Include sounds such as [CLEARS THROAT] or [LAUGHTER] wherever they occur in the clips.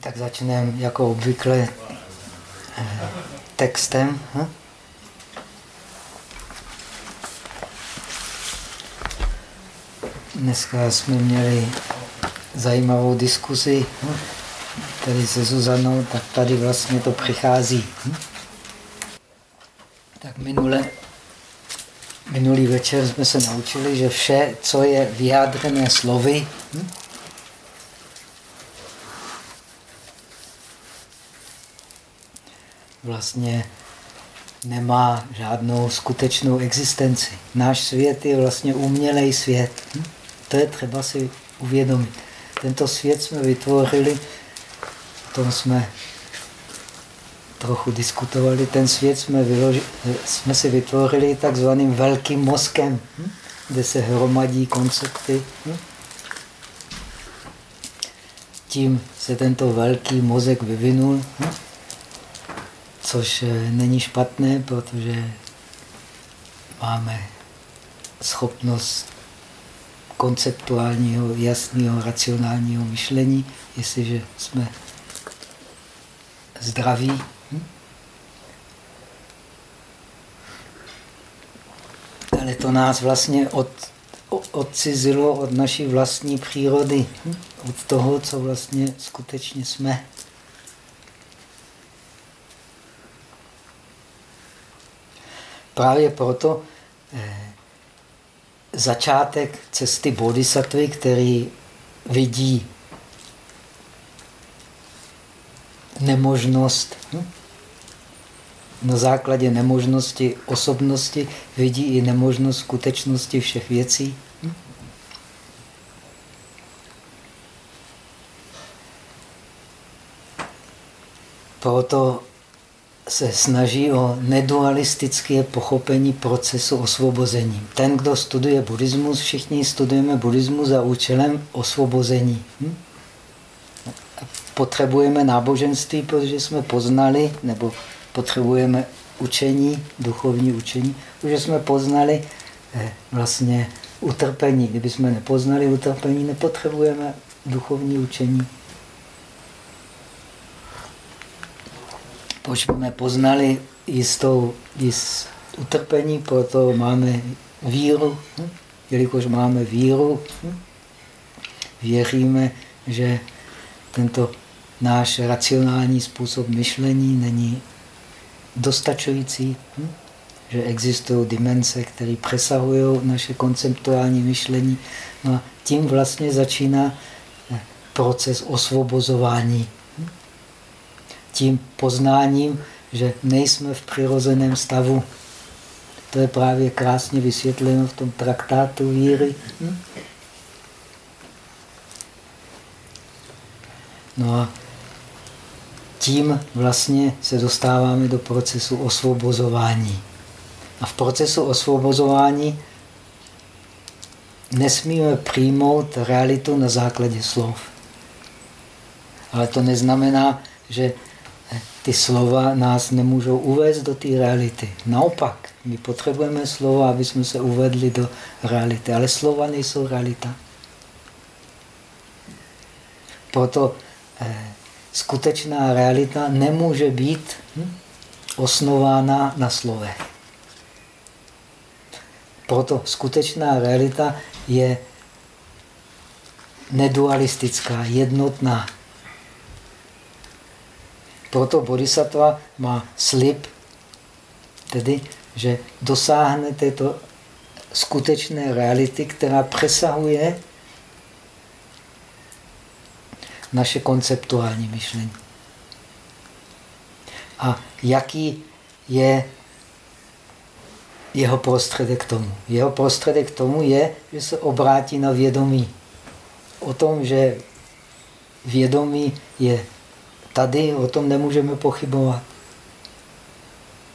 Tak začneme jako obvykle eh, textem. Hm? Dneska jsme měli zajímavou diskusi hm? tady se Zuzanou, tak tady vlastně to přichází. Hm? Tak minule, minulý večer jsme se naučili, že vše, co je vyjádřené slovy? Vlastně nemá žádnou skutečnou existenci. Náš svět je vlastně umělej svět. Hm? To je třeba si uvědomit. Tento svět jsme vytvořili, o tom jsme trochu diskutovali, ten svět jsme, vyloži, jsme si vytvořili takzvaným velkým mozkem, hm? kde se hromadí koncepty. Hm? Tím se tento velký mozek vyvinul. Což eh, není špatné, protože máme schopnost konceptuálního, jasného, racionálního myšlení, jestliže jsme zdraví. Hm? Ale to nás vlastně od, odcizilo od naší vlastní přírody, hm? od toho, co vlastně skutečně jsme. Právě proto eh, začátek cesty bodhisattvy, který vidí nemožnost, hm? na základě nemožnosti osobnosti vidí i nemožnost skutečnosti všech věcí. Hm? Proto se snaží o nedualistické pochopení procesu osvobození. Ten, kdo studuje buddhismus, všichni studujeme buddhismus za účelem osvobození. Hm? Potřebujeme náboženství, protože jsme poznali, nebo potřebujeme učení, duchovní učení, protože jsme poznali eh, vlastně utrpení. Kdyby jsme nepoznali utrpení, nepotřebujeme duchovní učení. Jsme poznali jistou jist utrpení, proto máme víru. Jelikož máme víru, věříme, že tento náš racionální způsob myšlení není dostačující, že existují dimenze, které přesahují naše konceptuální myšlení. No a tím vlastně začíná proces osvobozování tím poznáním, že nejsme v přirozeném stavu. To je právě krásně vysvětleno v tom traktátu víry. Hm? No a tím vlastně se dostáváme do procesu osvobozování. A v procesu osvobozování nesmíme přijmout realitu na základě slov. Ale to neznamená, že ty slova nás nemůžou uvést do té reality. Naopak, my potřebujeme slova, aby jsme se uvedli do reality, ale slova nejsou realita. Proto eh, skutečná realita nemůže být hm, osnována na slovech. Proto skutečná realita je nedualistická, jednotná. Proto bodhisattva má slib, tedy, že dosáhne této skutečné reality, která přesahuje naše konceptuální myšlení. A jaký je jeho prostředek k tomu? Jeho prostředek k tomu je, že se obrátí na vědomí. O tom, že vědomí je Tady o tom nemůžeme pochybovat.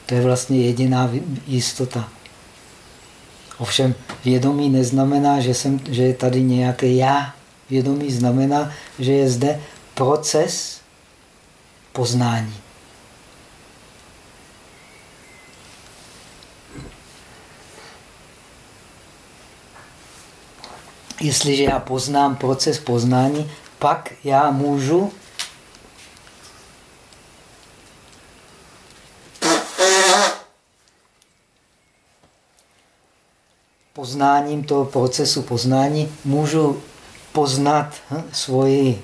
To je vlastně jediná jistota. Ovšem vědomí neznamená, že, jsem, že je tady nějaké já. Vědomí znamená, že je zde proces poznání. Jestliže já poznám proces poznání, pak já můžu poznáním toho procesu poznání můžu poznat hm, svoji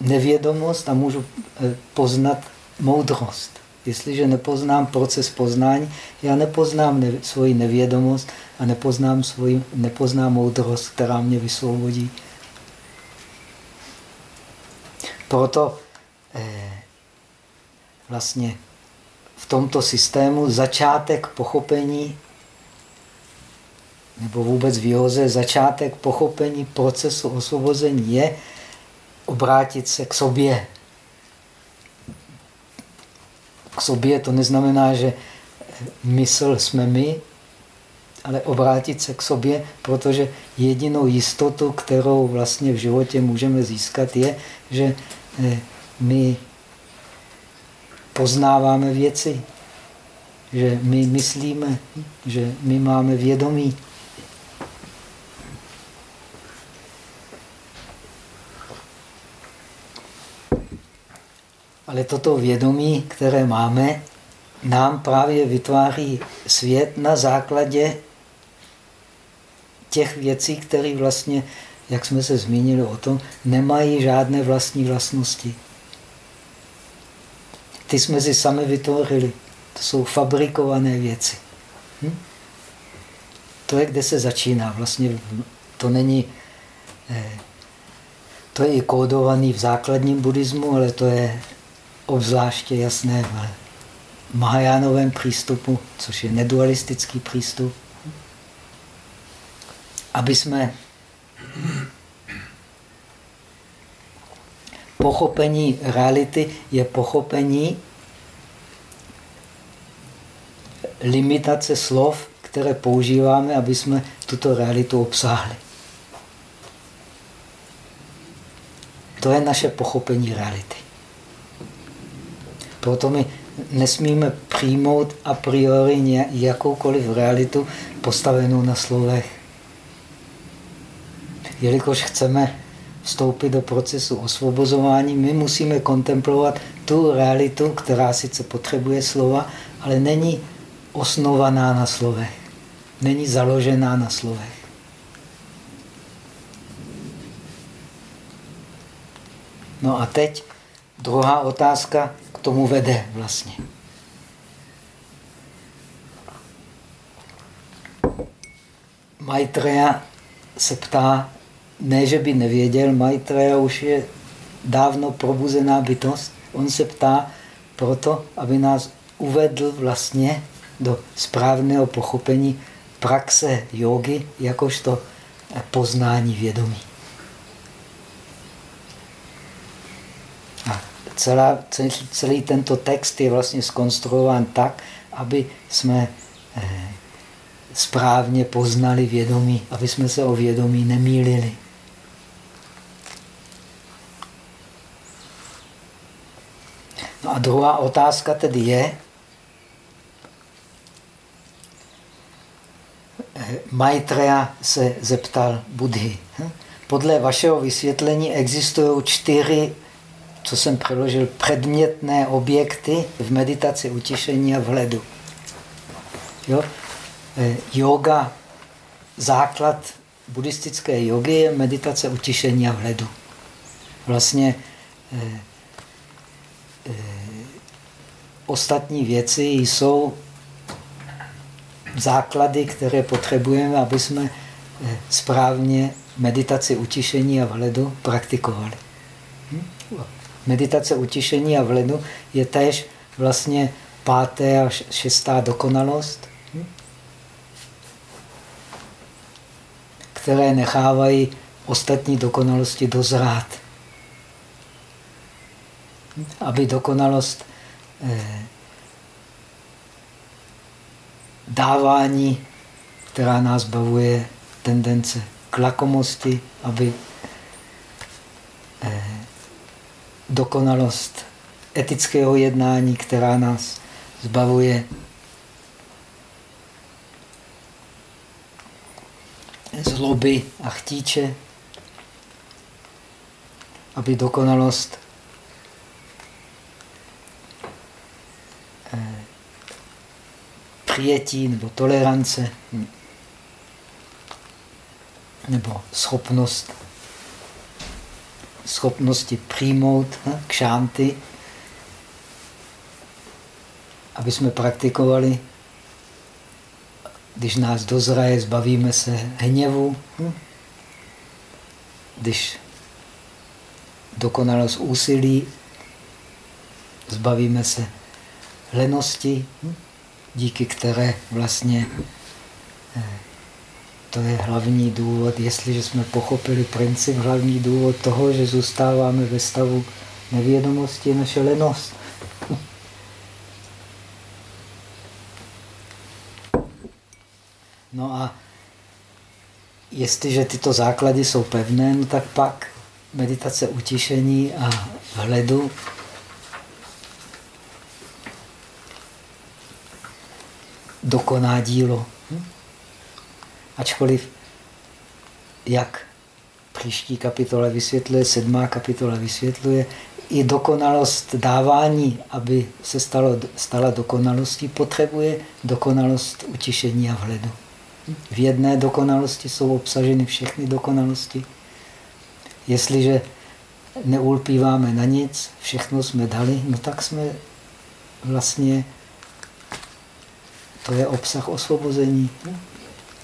nevědomost a můžu eh, poznat moudrost. Jestliže nepoznám proces poznání, já nepoznám ne, svoji nevědomost a nepoznám, svoji, nepoznám moudrost, která mě vysvobodí. Proto eh, vlastně v tomto systému začátek pochopení nebo vůbec v józe začátek pochopení procesu osvobození je obrátit se k sobě. K sobě to neznamená, že mysl jsme my, ale obrátit se k sobě, protože jedinou jistotu, kterou vlastně v životě můžeme získat, je, že eh, my poznáváme věci, že my myslíme, že my máme vědomí. Ale toto vědomí, které máme, nám právě vytváří svět na základě těch věcí, které vlastně, jak jsme se zmínili o tom, nemají žádné vlastní vlastnosti. Ty jsme si sami vytvořili. To jsou fabrikované věci. Hm? To je, kde se začíná. Vlastně to není... Eh, to je i kódovaný v základním buddhismu, ale to je obzvláště jasné v Mahajánovém přístupu, což je nedualistický přístup. Aby jsme pochopení reality je pochopení limitace slov, které používáme, aby jsme tuto realitu obsáhli. To je naše pochopení reality. Proto my nesmíme přijmout a priori jakoukoliv realitu postavenou na slovech. Jelikož chceme vstoupit do procesu osvobozování, my musíme kontemplovat tu realitu, která sice potřebuje slova, ale není osnovaná na slovech. Není založená na slovech. No a teď druhá otázka k tomu vede vlastně. Maitreya se ptá, ne, že by nevěděl, Maitreya už je dávno probuzená bytost. On se ptá proto, aby nás uvedl vlastně do správného pochopení praxe jogy jakožto poznání vědomí. A celá, celý, tento text je vlastně skonstruován tak, aby jsme eh, správně poznali vědomí, aby jsme se o vědomí nemýlili. No a druhá otázka tedy je, Maitreya se zeptal Budhy. Hm? Podle vašeho vysvětlení existují čtyři, co jsem přeložil, předmětné objekty v meditaci utišení a vhledu. Jo? E, yoga, základ buddhistické jogy je meditace utišení a vhledu. Vlastně eh, eh, ostatní věci jsou základy, které potřebujeme, aby jsme eh, správně meditaci utišení a vhledu praktikovali. Meditace utišení a vhledu je též vlastně páté a šestá dokonalost, hm? které nechávají ostatní dokonalosti dozrát. Aby dokonalost eh, dávání, která nás bavuje tendence k lakomosti, aby eh, dokonalost etického jednání, která nás zbavuje. Zloby a chtíče, aby dokonalost přijetí nebo tolerance nebo schopnost schopnosti přijmout hm, kšánty, aby jsme praktikovali. Když nás dozraje, zbavíme se hněvu. Hm? Když dokonalost úsilí, zbavíme se lenosti, hm? díky které vlastně to je hlavní důvod, jestliže jsme pochopili princip, hlavní důvod toho, že zůstáváme ve stavu nevědomosti, je naše lenost. No a jestliže tyto základy jsou pevné, no tak pak meditace utišení a vhledu dokoná dílo. Hm? Ačkoliv, jak příští kapitola vysvětluje, sedmá kapitola vysvětluje, i dokonalost dávání, aby se stalo, stala dokonalostí, potřebuje dokonalost utišení a vhledu. V jedné dokonalosti jsou obsaženy všechny dokonalosti. Jestliže neulpíváme na nic, všechno jsme dali, no tak jsme vlastně, to je obsah osvobození.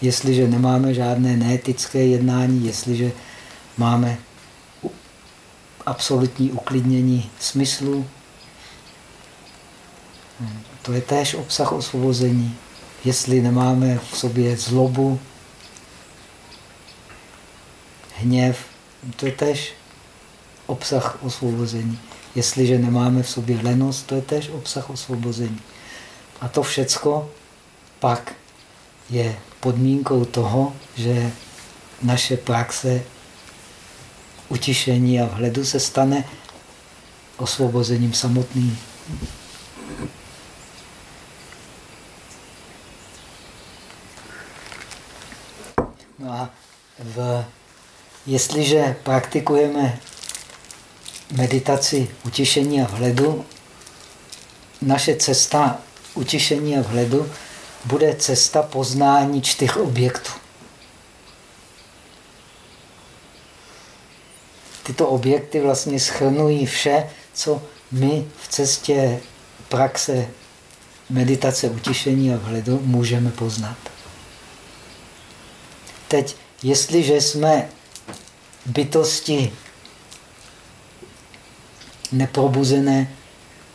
Jestliže nemáme žádné neetické jednání, jestliže máme absolutní uklidnění smyslu, to je též obsah osvobození. Jestli nemáme v sobě zlobu, hněv, to je též obsah osvobození. Jestliže nemáme v sobě lenost, to je též obsah osvobození. A to všecko pak je podmínkou toho, že naše praxe utišení a vhledu se stane osvobozením samotným. No a v, jestliže praktikujeme meditaci utišení a vhledu, naše cesta utišení a vhledu bude cesta poznání čtyř objektů. Tyto objekty vlastně schrnují vše, co my v cestě praxe meditace, utišení a vhledu můžeme poznat. Teď, jestliže jsme bytosti neprobuzené,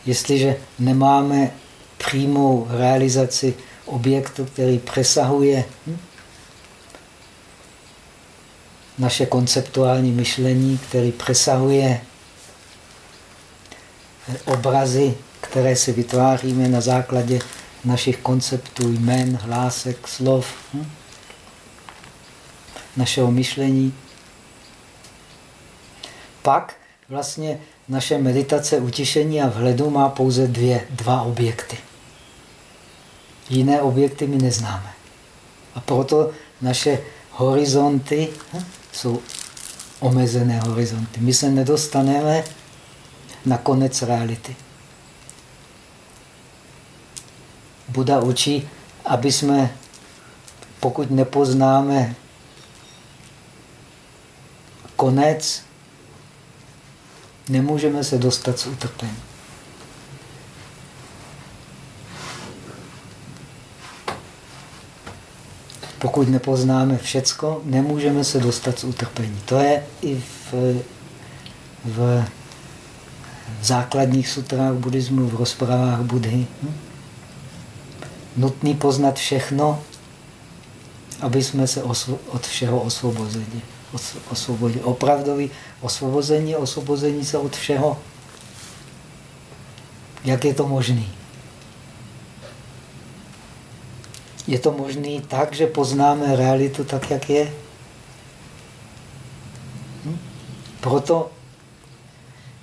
jestliže nemáme přímou realizaci objektu, který přesahuje hm? naše konceptuální myšlení, který přesahuje obrazy, které si vytváříme na základě našich konceptů, jmen, hlásek, slov, hm? našeho myšlení. Pak vlastně naše meditace utišení a vhledu má pouze dvě, dva objekty. Jiné objekty my neznáme. A proto naše horizonty hm, jsou omezené horizonty. My se nedostaneme na konec reality. Buda učí, aby jsme, pokud nepoznáme konec, nemůžeme se dostat z utrpení. Pokud nepoznáme všecko, nemůžeme se dostat z utrpení. To je i v, v základních sutrách buddhismu, v rozprávách Budhy. Hm? Nutný poznat všechno, aby jsme se od všeho osvobodili. osvobodili. Opravdový osvobození, osvobození se od všeho. Jak je to možné? Je to možné tak, že poznáme realitu tak, jak je. Hm? Proto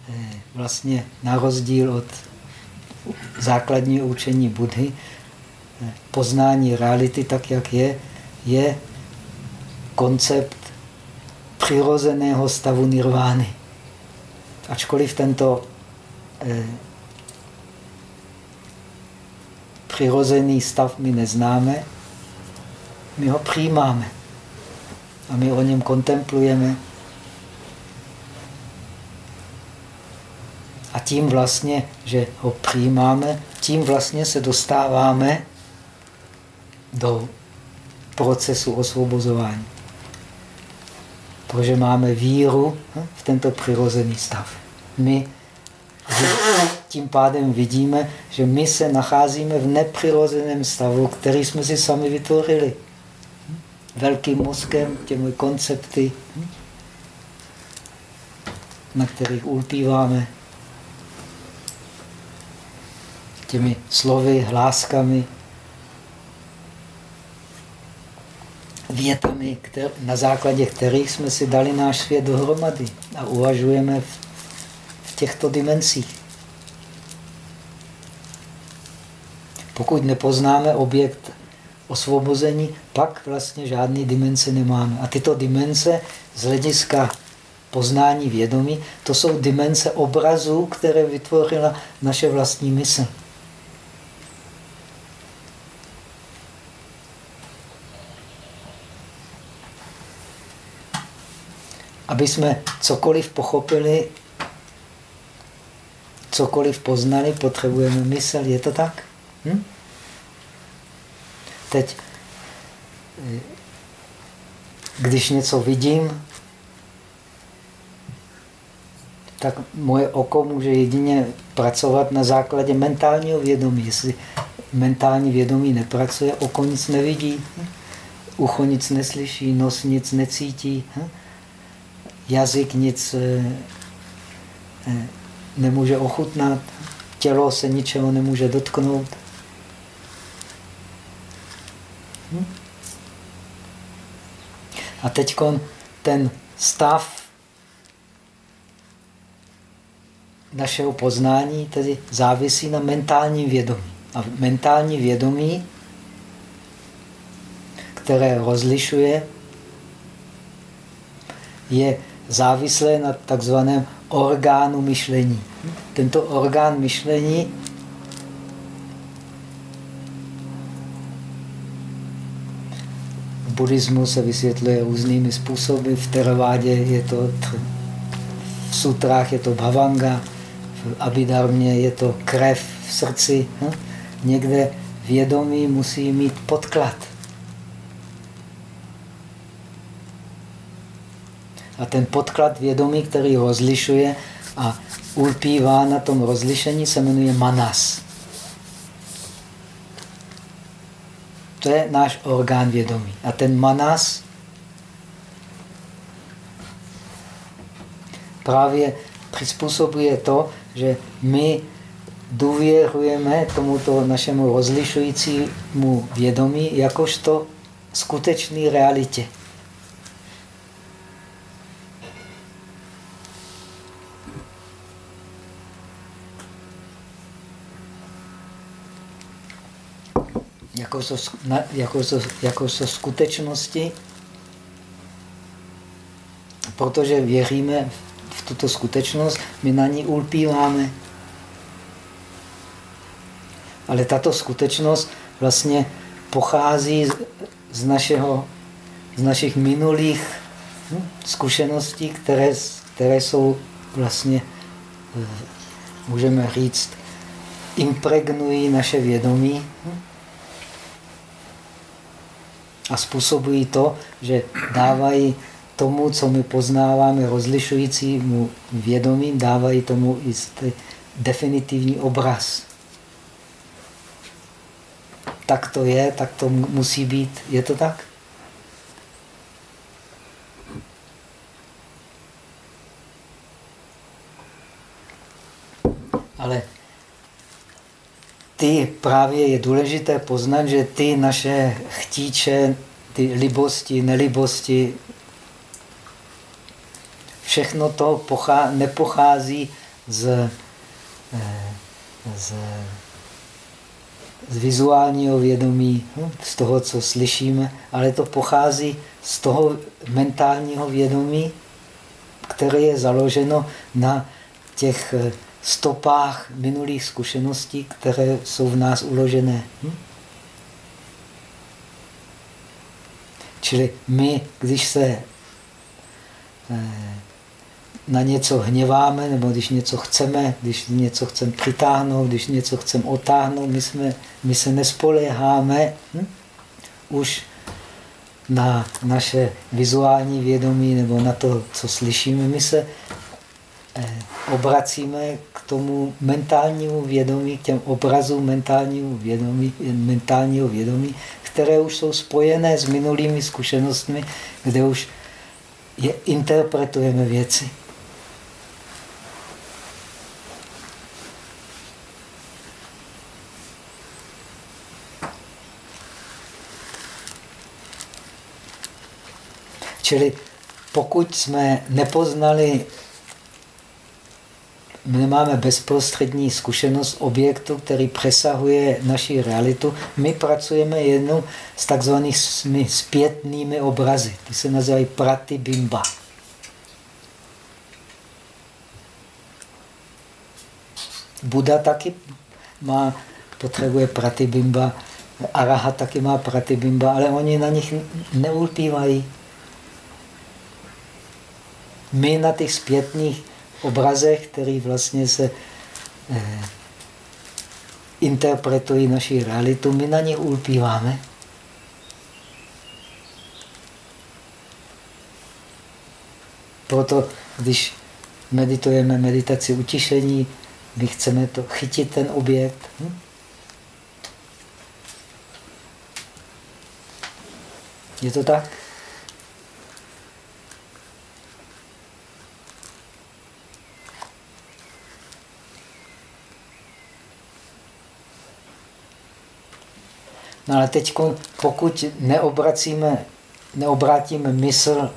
eh, vlastně na rozdíl od základního učení Budhy, eh, poznání reality tak, jak je, je koncept přirozeného stavu nirvány. Ačkoliv tento eh, přirozený stav my neznáme, my ho přijímáme. a my o něm kontemplujeme. A tím vlastně, že ho přijímáme, tím vlastně se dostáváme do procesu osvobozování. Protože máme víru hm, v tento přirozený stav. My tím pádem vidíme, že my se nacházíme v nepřirozeném stavu, který jsme si sami vytvořili. Velkým mozkem, těmi koncepty, na kterých ulpíváme, těmi slovy, hláskami, větami, kter na základě kterých jsme si dali náš svět dohromady a uvažujeme v, v těchto dimenzích. Pokud nepoznáme objekt osvobození, pak vlastně žádný dimenze nemáme. A tyto dimenze z hlediska poznání vědomí, to jsou dimenze obrazů, které vytvořila naše vlastní mysl. Aby jsme cokoliv pochopili, cokoliv poznali, potřebujeme mysl. Je to tak? Hm? Teď, když něco vidím, tak moje oko může jedině pracovat na základě mentálního vědomí. Jestli mentální vědomí nepracuje, oko nic nevidí, ucho nic neslyší, nos nic necítí, jazyk nic eh, eh, nemůže ochutnat, tělo se ničeho nemůže dotknout. A teď ten stav našeho poznání tedy závisí na mentálním vědomí. A mentální vědomí, které rozlišuje, je závislé na takzvaném orgánu myšlení. Tento orgán myšlení buddhismu se vysvětluje různými způsoby. V teravádě je to, v sutrách je to bhavanga, v abidarmě je to krev v srdci. Hm? Někde vědomí musí mít podklad. A ten podklad vědomí, který rozlišuje a ulpívá na tom rozlišení, se jmenuje manas. To je náš orgán vědomí. A ten manas právě přizpůsobuje to, že my důvěřujeme tomuto našemu rozlišujícímu vědomí jakožto skutečný realitě. Jako so, jako so, jako so skutečnosti, protože věříme v tuto skutečnost, my na ní ulpíváme. Ale tato skutečnost vlastně pochází z, z, našeho, z našich minulých hm, zkušeností, které, které jsou vlastně, eh, můžeme říct, impregnují naše vědomí. Hm? A způsobují to, že dávají tomu, co my poznáváme rozlišujícímu vědomím, dávají tomu jistý definitivní obraz. Tak to je, tak to musí být. Je to tak? Ale ty právě je důležité poznat, že ty naše chtíče, ty libosti, nelibosti, všechno to nepochází z, eh, z, z vizuálního vědomí, hm, z toho, co slyšíme, ale to pochází z toho mentálního vědomí, které je založeno na těch eh, stopách minulých zkušeností, které jsou v nás uložené. Hm? Čili my, když se eh, na něco hněváme, nebo když něco chceme, když něco chceme přitáhnout, když něco chceme otáhnout, my, jsme, my se nespoléháme hm? už na naše vizuální vědomí nebo na to, co slyšíme. My se eh, obracíme tomu mentálnímu vědomí, k těm obrazům mentálního vědomí, mentálního vědomí, které už jsou spojené s minulými zkušenostmi, kde už je, interpretujeme věci. Čili pokud jsme nepoznali, my nemáme bezprostřední zkušenost objektu, který přesahuje naši realitu, my pracujeme jenom s takzvanými zpětnými obrazy. Ty se nazývají pratibimba. Buda taky má, potřebuje pratibimba, Araha taky má pratibimba, ale oni na nich neulpívají my na těch zpětných obrazech, který vlastně se eh, interpretují naši realitu, my na nich ulpíváme. Proto, když meditujeme meditaci utišení, my chceme to chytit ten objekt. Hm? Je to tak? No ale teď, pokud neobracíme, neobrátíme mysl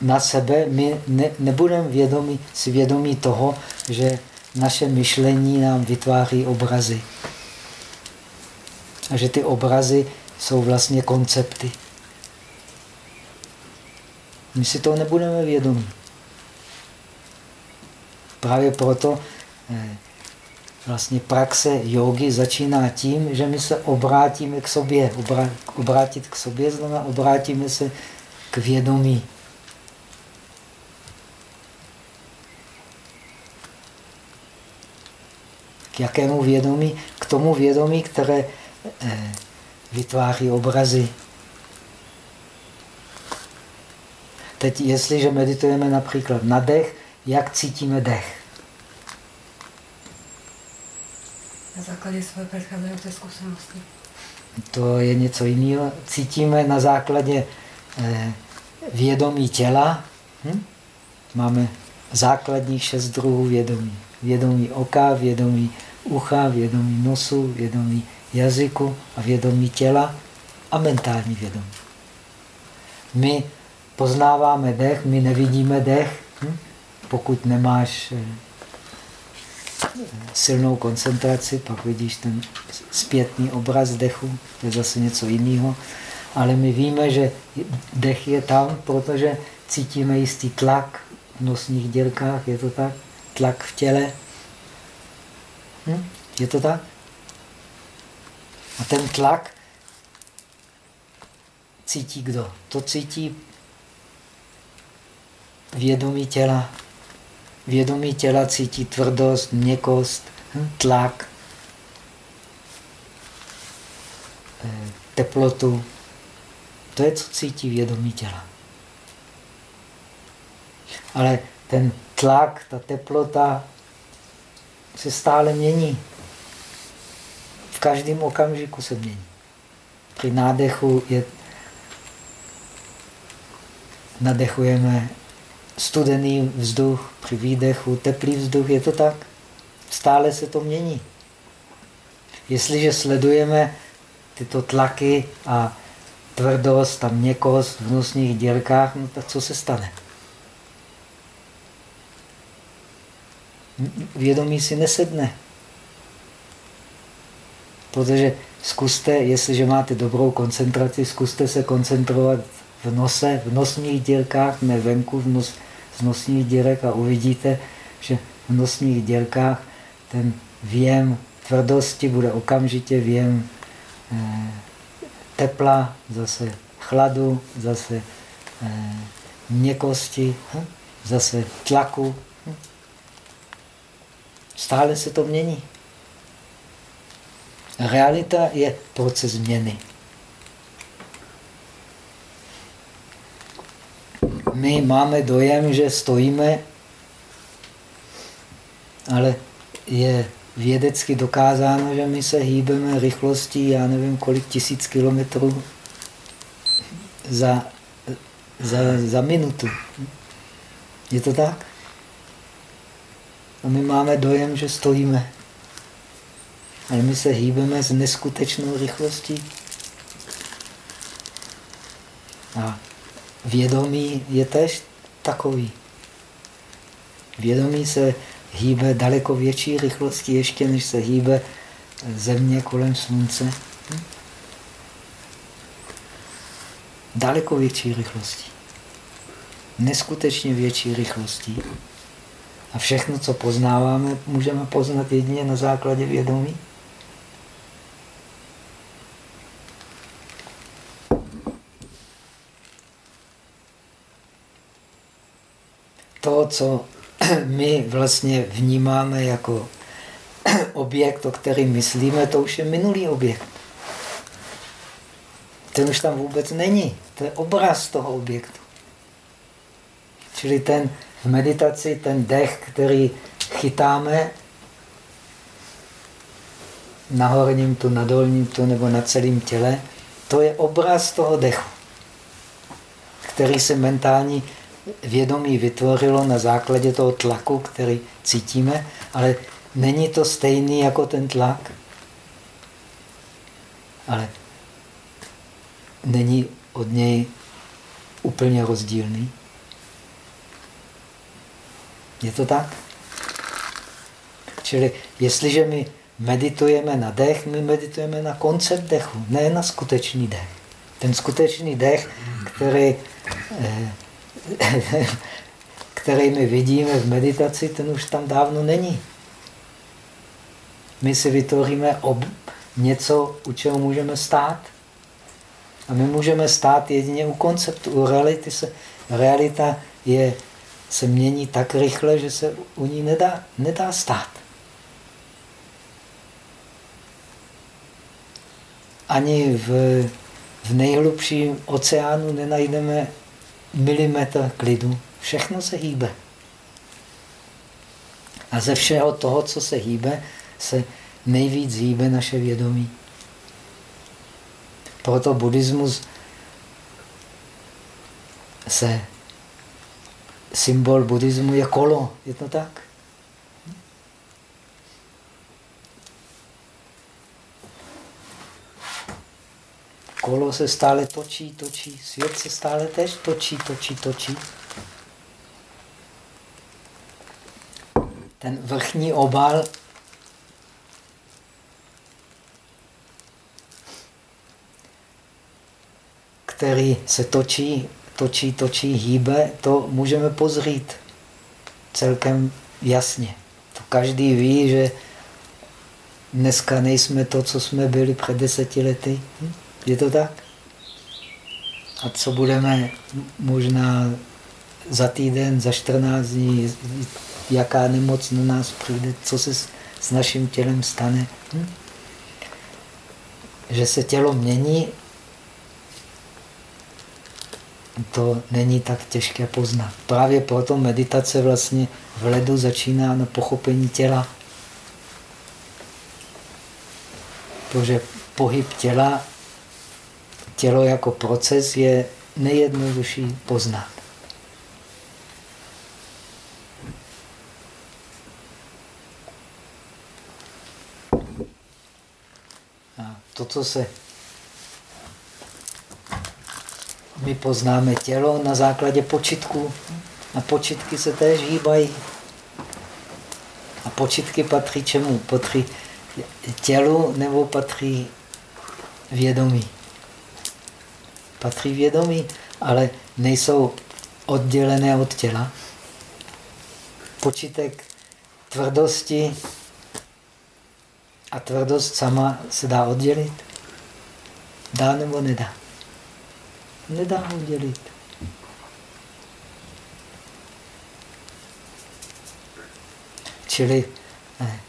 na sebe, my ne, nebudeme vědomí, svědomí toho, že naše myšlení nám vytváří obrazy. A že ty obrazy jsou vlastně koncepty. My si to nebudeme vědomí. Právě proto eh, vlastně praxe jogy začíná tím, že my se obrátíme k sobě. Obrátit k sobě znamená obrátíme se k vědomí. K jakému vědomí? K tomu vědomí, které eh, vytváří obrazy. Teď, jestliže meditujeme například na dech, jak cítíme dech? Na základě své předcházející zkušenosti. To je něco jiného. Cítíme na základě eh, vědomí těla. Hm? Máme základních šest druhů vědomí. Vědomí oka, vědomí ucha, vědomí nosu, vědomí jazyku a vědomí těla a mentální vědomí. My poznáváme dech, my nevidíme dech, hm? pokud nemáš eh, silnou koncentraci, pak vidíš ten zpětný obraz dechu, to je zase něco jiného. Ale my víme, že dech je tam, protože cítíme jistý tlak v nosních dělkách, je to tak? Tlak v těle. Hm? Je to tak? A ten tlak cítí kdo? To cítí vědomí těla. Vědomí těla cítí tvrdost, měkost, hm, tlak, eh, teplotu. To je, co cítí vědomí těla. Ale ten tlak, ta teplota se stále mění. V každém okamžiku se mění. Při nádechu je, nadechujeme studený vzduch, při výdechu teplý vzduch, je to tak? Stále se to mění. Jestliže sledujeme tyto tlaky a tvrdost a měkost v nosních dělkách, no tak co se stane? Vědomí si nesedne. Protože zkuste, jestliže máte dobrou koncentraci, zkuste se koncentrovat v nose, v nosních dělkách, ne venku, v nos, z nosních dělek a uvidíte, že v nosních dělkách ten věm tvrdosti bude okamžitě věm eh, tepla, zase chladu, zase eh, měkosti, hm? zase tlaku. Hm? Stále se to mění. Realita je proces změny. My máme dojem, že stojíme, ale je vědecky dokázáno, že my se hýbeme rychlostí, já nevím, kolik tisíc kilometrů za, za, za minutu. Je to tak? A my máme dojem, že stojíme. Ale my se hýbeme s neskutečnou rychlostí. A vědomí je tež takový. Vědomí se hýbe daleko větší rychlosti ještě, než se hýbe země kolem slunce. Daleko větší rychlostí. Neskutečně větší rychlostí. A všechno, co poznáváme, můžeme poznat jedině na základě vědomí. To, co [CLEARS THROAT] my vlastně vnímáme jako [CLEARS THROAT] objekt, o kterým myslíme, to už je minulý objekt. Ten už tam vůbec není. To je obraz toho objektu. Čili ten v meditaci, ten dech, který chytáme na horním tu, na dolním tu nebo na celém těle, to je obraz toho dechu, který se mentální vědomí vytvořilo na základě toho tlaku, který cítíme, ale není to stejný jako ten tlak. Ale není od něj úplně rozdílný. Je to tak? Čili jestliže my meditujeme na dech, my meditujeme na koncept dechu, ne na skutečný dech. Ten skutečný dech, který eh, [COUGHS] který my vidíme v meditaci, ten už tam dávno není. My si vytvoříme ob něco, u čeho můžeme stát. A my můžeme stát jedině u konceptu. U reality se, realita je, se mění tak rychle, že se u ní nedá, nedá stát. Ani v, v nejhlubším oceánu nenajdeme milimetr klidu, všechno se hýbe. A ze všeho toho, co se hýbe, se nejvíc hýbe naše vědomí. Proto buddhismus se symbol buddhismu je kolo. Je to tak? Kolo se stále točí, točí, svět se stále tež točí, točí, točí. Ten vrchní obal který se točí, točí, točí, hýbe, to můžeme pozřít celkem jasně. To každý ví, že dneska nejsme to, co jsme byli před deseti lety. Hm? Je to tak? A co budeme možná za týden, za 14 dní, jaká nemoc na nás přijde, co se s naším tělem stane? Hm? Že se tělo mění, to není tak těžké poznat. Právě proto meditace vlastně v ledu začíná na pochopení těla. Protože pohyb těla tělo jako proces je nejjednodušší poznat. A to, co se my poznáme tělo na základě počitku. A počitky se též hýbají. A počitky patří čemu? Patří tělu nebo patří vědomí? Patří vědomí, ale nejsou oddělené od těla. Počítek tvrdosti a tvrdost sama se dá oddělit. Dá nebo nedá? Nedá ho dělit. Čili eh,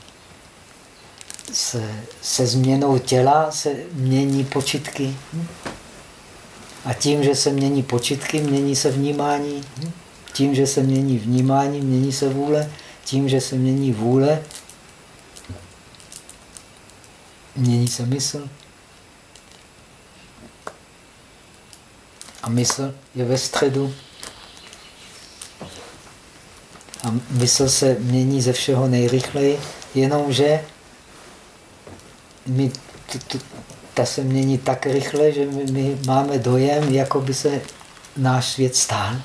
se, se změnou těla se mění počitky. A tím, že se mění počitky, mění se vnímání. Tím, že se mění vnímání, mění se vůle. Tím, že se mění vůle, mění se mysl. A mysl je ve středu. A mysl se mění ze všeho nejrychleji, jenomže my, ta se mění tak rychle, že my, my máme dojem, jako by se náš svět stál.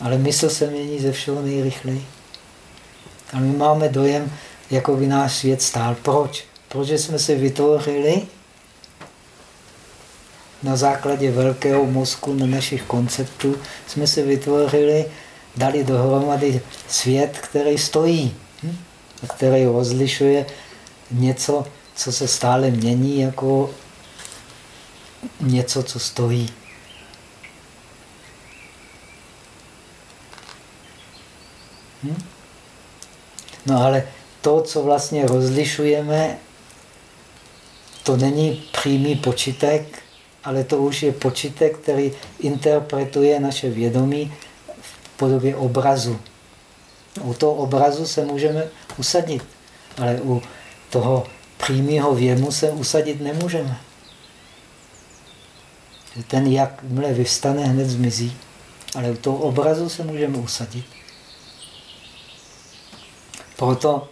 Ale mysl se mění ze všeho nejrychleji. A my máme dojem, jako by náš svět stál. Proč? Protože jsme si vytvořili na základě velkého mozku, na našich konceptů, jsme si vytvořili, dali dohromady svět, který stojí, hm? který rozlišuje něco, co se stále mění, jako něco, co stojí. Hm? No ale to, co vlastně rozlišujeme, to není přímý počitek, ale to už je počitek, který interpretuje naše vědomí v podobě obrazu. U toho obrazu se můžeme usadit, ale u toho přímého věmu se usadit nemůžeme. Ten, jakmile vyvstane, hned zmizí, ale u toho obrazu se můžeme usadit. Proto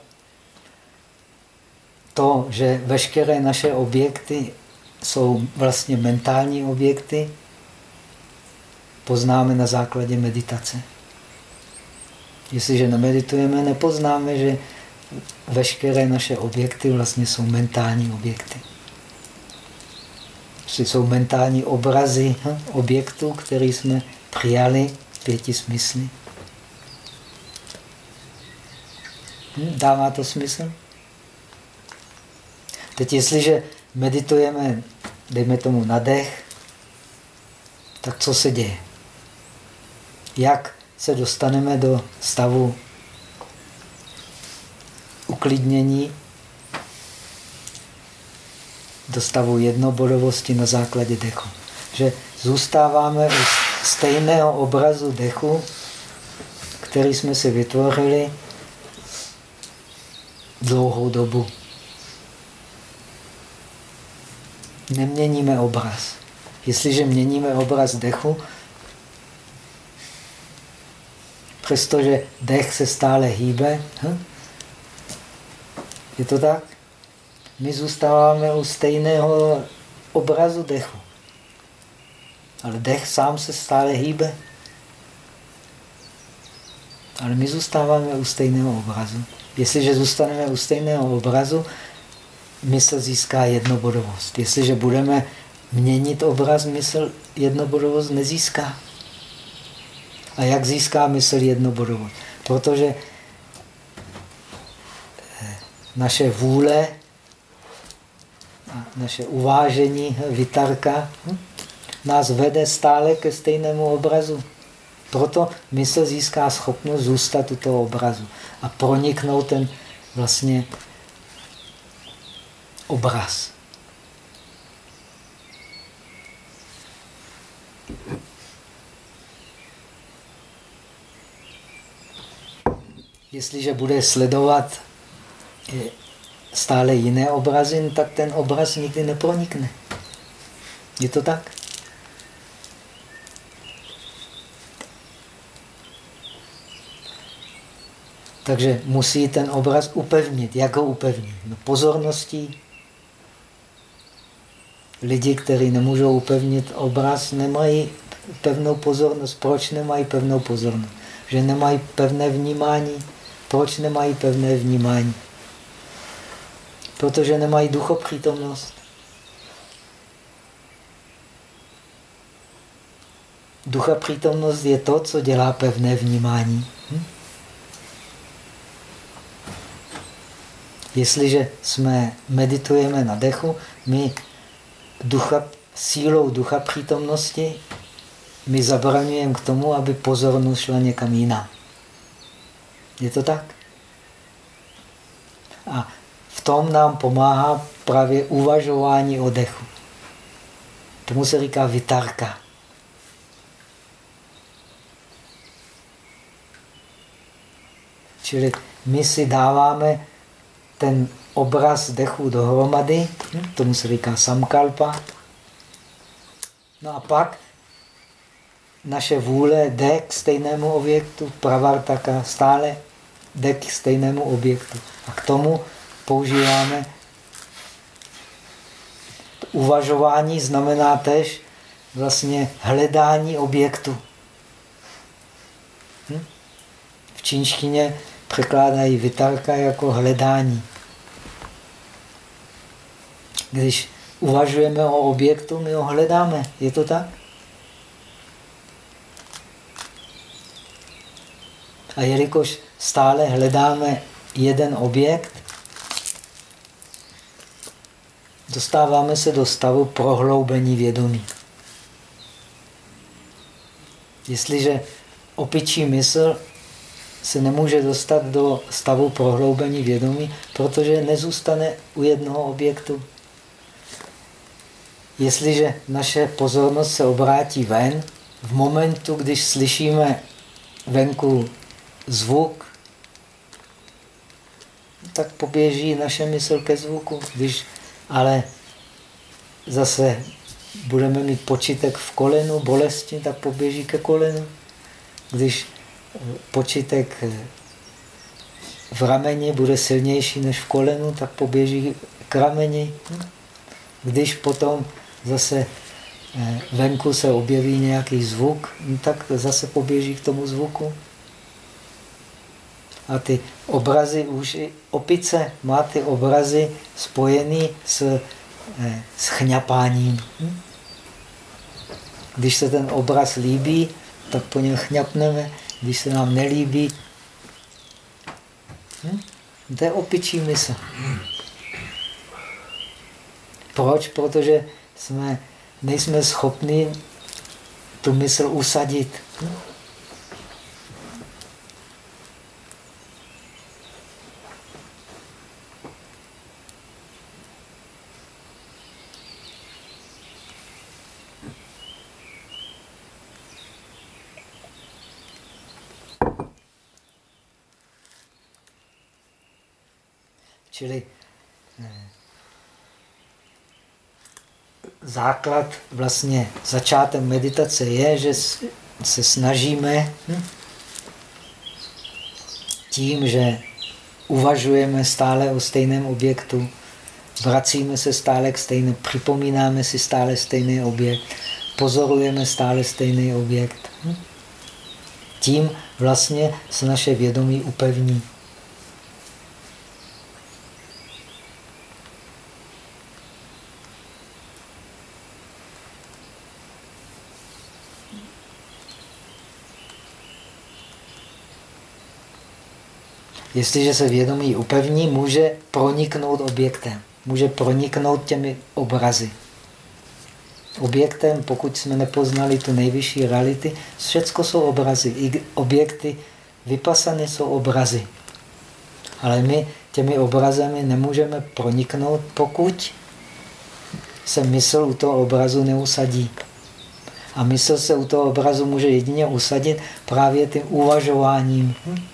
to, že veškeré naše objekty jsou vlastně mentální objekty, poznáme na základě meditace. Jestliže nemeditujeme, nepoznáme, že veškeré naše objekty vlastně jsou mentální objekty. Jsou mentální obrazy hm, objektů, které jsme přijali pěti smysly. Hm, dává to smysl? Teď jestliže meditujeme, dejme tomu na dech, tak co se děje? Jak se dostaneme do stavu uklidnění, do stavu jednobodovosti na základě dechu. Že zůstáváme u stejného obrazu dechu, který jsme si vytvořili dlouhou dobu. Neměníme obraz. Jestliže měníme obraz dechu, přestože dech se stále hýbe, hm? Je to tak? My zůstáváme u stejného obrazu dechu. Ale dech sám se stále hýbe. Ale my zůstáváme u stejného obrazu. Jestliže zůstaneme u stejného obrazu, mysl získá jednobodovost. Jestliže budeme měnit obraz, mysl jednobodovost nezíská. A jak získá mysl jednobodovost? Protože naše vůle, naše uvážení, vitarka, hm, nás vede stále ke stejnému obrazu. Proto mysl získá schopnost zůstat u toho obrazu a proniknout ten vlastně obraz. Jestliže bude sledovat stále jiné obrazy, tak ten obraz nikdy nepronikne. Je to tak? Takže musí ten obraz upevnit. Jak ho upevnit? No, pozorností. Lidi, kteří nemůžou upevnit obraz, nemají pevnou pozornost. Proč nemají pevnou pozornost? Že nemají pevné vnímání. Proč nemají pevné vnímání? Protože nemají duchopřítomnost. Ducha přítomnost je to, co dělá pevné vnímání. Hm? Jestliže jsme meditujeme na dechu, my ducha, sílou ducha přítomnosti my zabraňujeme k tomu, aby pozornost šla někam jinam. Je to tak? A v tom nám pomáhá právě uvažování o dechu. Tomu se říká vitarka. Čili my si dáváme ten obraz dechu dohromady, hm, tomu se říká samkalpa. No a pak naše vůle jde k stejnému objektu, pravartaka stále jde k stejnému objektu. A k tomu používáme uvažování, znamená tež vlastně hledání objektu. Hm? V čínštině překládají vitarka jako hledání. Když uvažujeme o objektu, my ho hledáme. Je to tak? A jelikož stále hledáme jeden objekt, dostáváme se do stavu prohloubení vědomí. Jestliže opičí mysl se nemůže dostat do stavu prohloubení vědomí, protože nezůstane u jednoho objektu. Jestliže naše pozornost se obrátí ven, v momentu, když slyšíme venku zvuk, tak poběží naše mysl ke zvuku. Když ale zase budeme mít počítek v kolenu, bolesti, tak poběží ke kolenu. Když počítek v rameni bude silnější než v kolenu, tak poběží k rameni. Když potom zase eh, venku se objeví nějaký zvuk, tak zase poběží k tomu zvuku. A ty obrazy už i opice má ty obrazy spojený s, eh, s chňapáním. Když se ten obraz líbí, tak po něm chňapneme. Když se nám nelíbí, hm? to je opičí mysl. Proč? Protože jsme, nejsme schopni tu mysl usadit. Hm? Čili eh, základ, vlastně začátek meditace je, že se snažíme hm, tím, že uvažujeme stále o stejném objektu, vracíme se stále k stejné, připomínáme si stále stejný objekt, pozorujeme stále stejný objekt. Hm. Tím vlastně se naše vědomí upevní. Jestliže se vědomí upevní, může proniknout objektem. Může proniknout těmi obrazy. Objektem, pokud jsme nepoznali tu nejvyšší reality, všechno jsou obrazy. I objekty vypasané jsou obrazy. Ale my těmi obrazemi nemůžeme proniknout, pokud se mysl u toho obrazu neusadí. A mysl se u toho obrazu může jedině usadit právě tím uvažováním. Hm?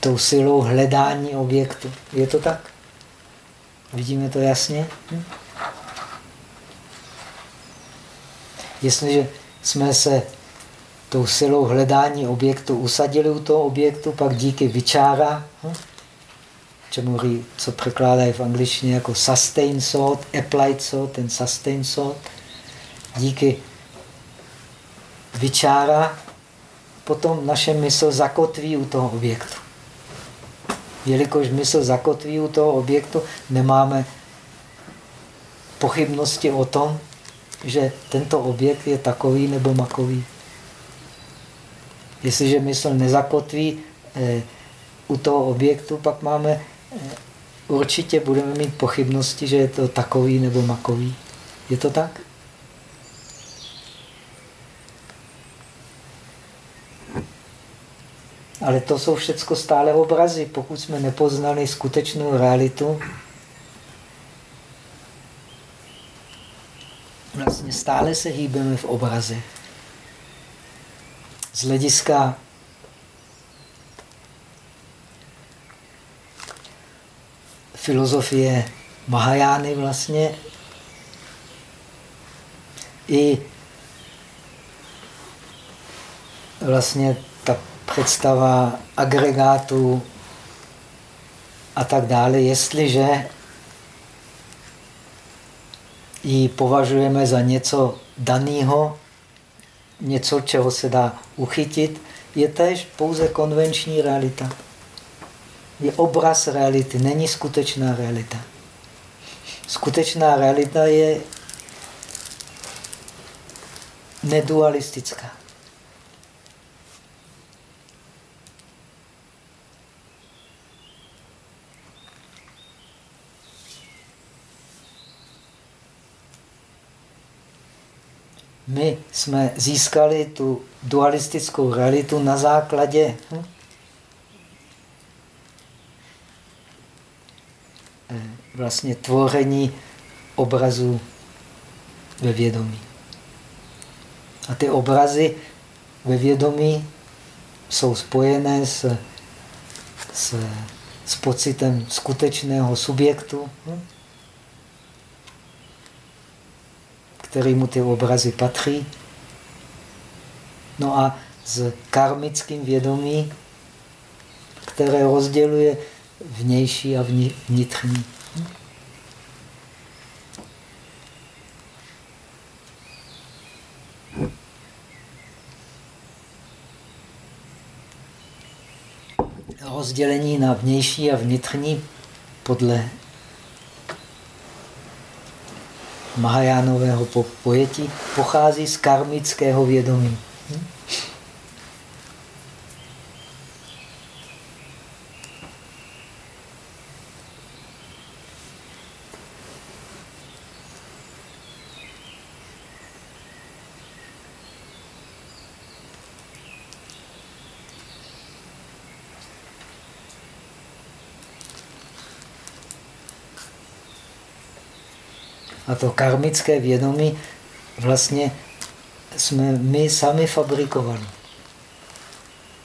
Tou silou hledání objektu. Je to tak? Vidíme to jasně? Hm? Jestliže jsme se tou silou hledání objektu usadili u toho objektu, pak díky vyčára, hm? co překládají v angličtině jako sustain thought, applied thought, ten sustain thought, díky vyčára potom naše mysl zakotví u toho objektu. Jelikož mysl zakotví u toho objektu, nemáme pochybnosti o tom, že tento objekt je takový nebo makový. Jestliže mysl nezakotví eh, u toho objektu, pak máme určitě budeme mít pochybnosti, že je to takový nebo makový. Je to tak? Ale to jsou všechno stále obrazy. Pokud jsme nepoznali skutečnou realitu, vlastně stále se hýbeme v obraze. Z hlediska filozofie Mahajány vlastně i vlastně ta představa agregátu a tak dále, jestliže ji považujeme za něco daného, něco, čeho se dá uchytit, je tež pouze konvenční realita. Je obraz reality, není skutečná realita. Skutečná realita je nedualistická. My jsme získali tu dualistickou realitu na základě hm, eh, vlastně tvoření obrazů ve vědomí. A ty obrazy ve vědomí jsou spojené s, s, s pocitem skutečného subjektu. Hm? Kterému ty obrazy patří. No a s karmickým vědomí, které rozděluje vnější a vnitřní. Rozdělení na vnější a vnitřní podle Mahajánového pojetí pochází z karmického vědomí. A to karmické vědomí vlastně jsme my sami fabrikovali.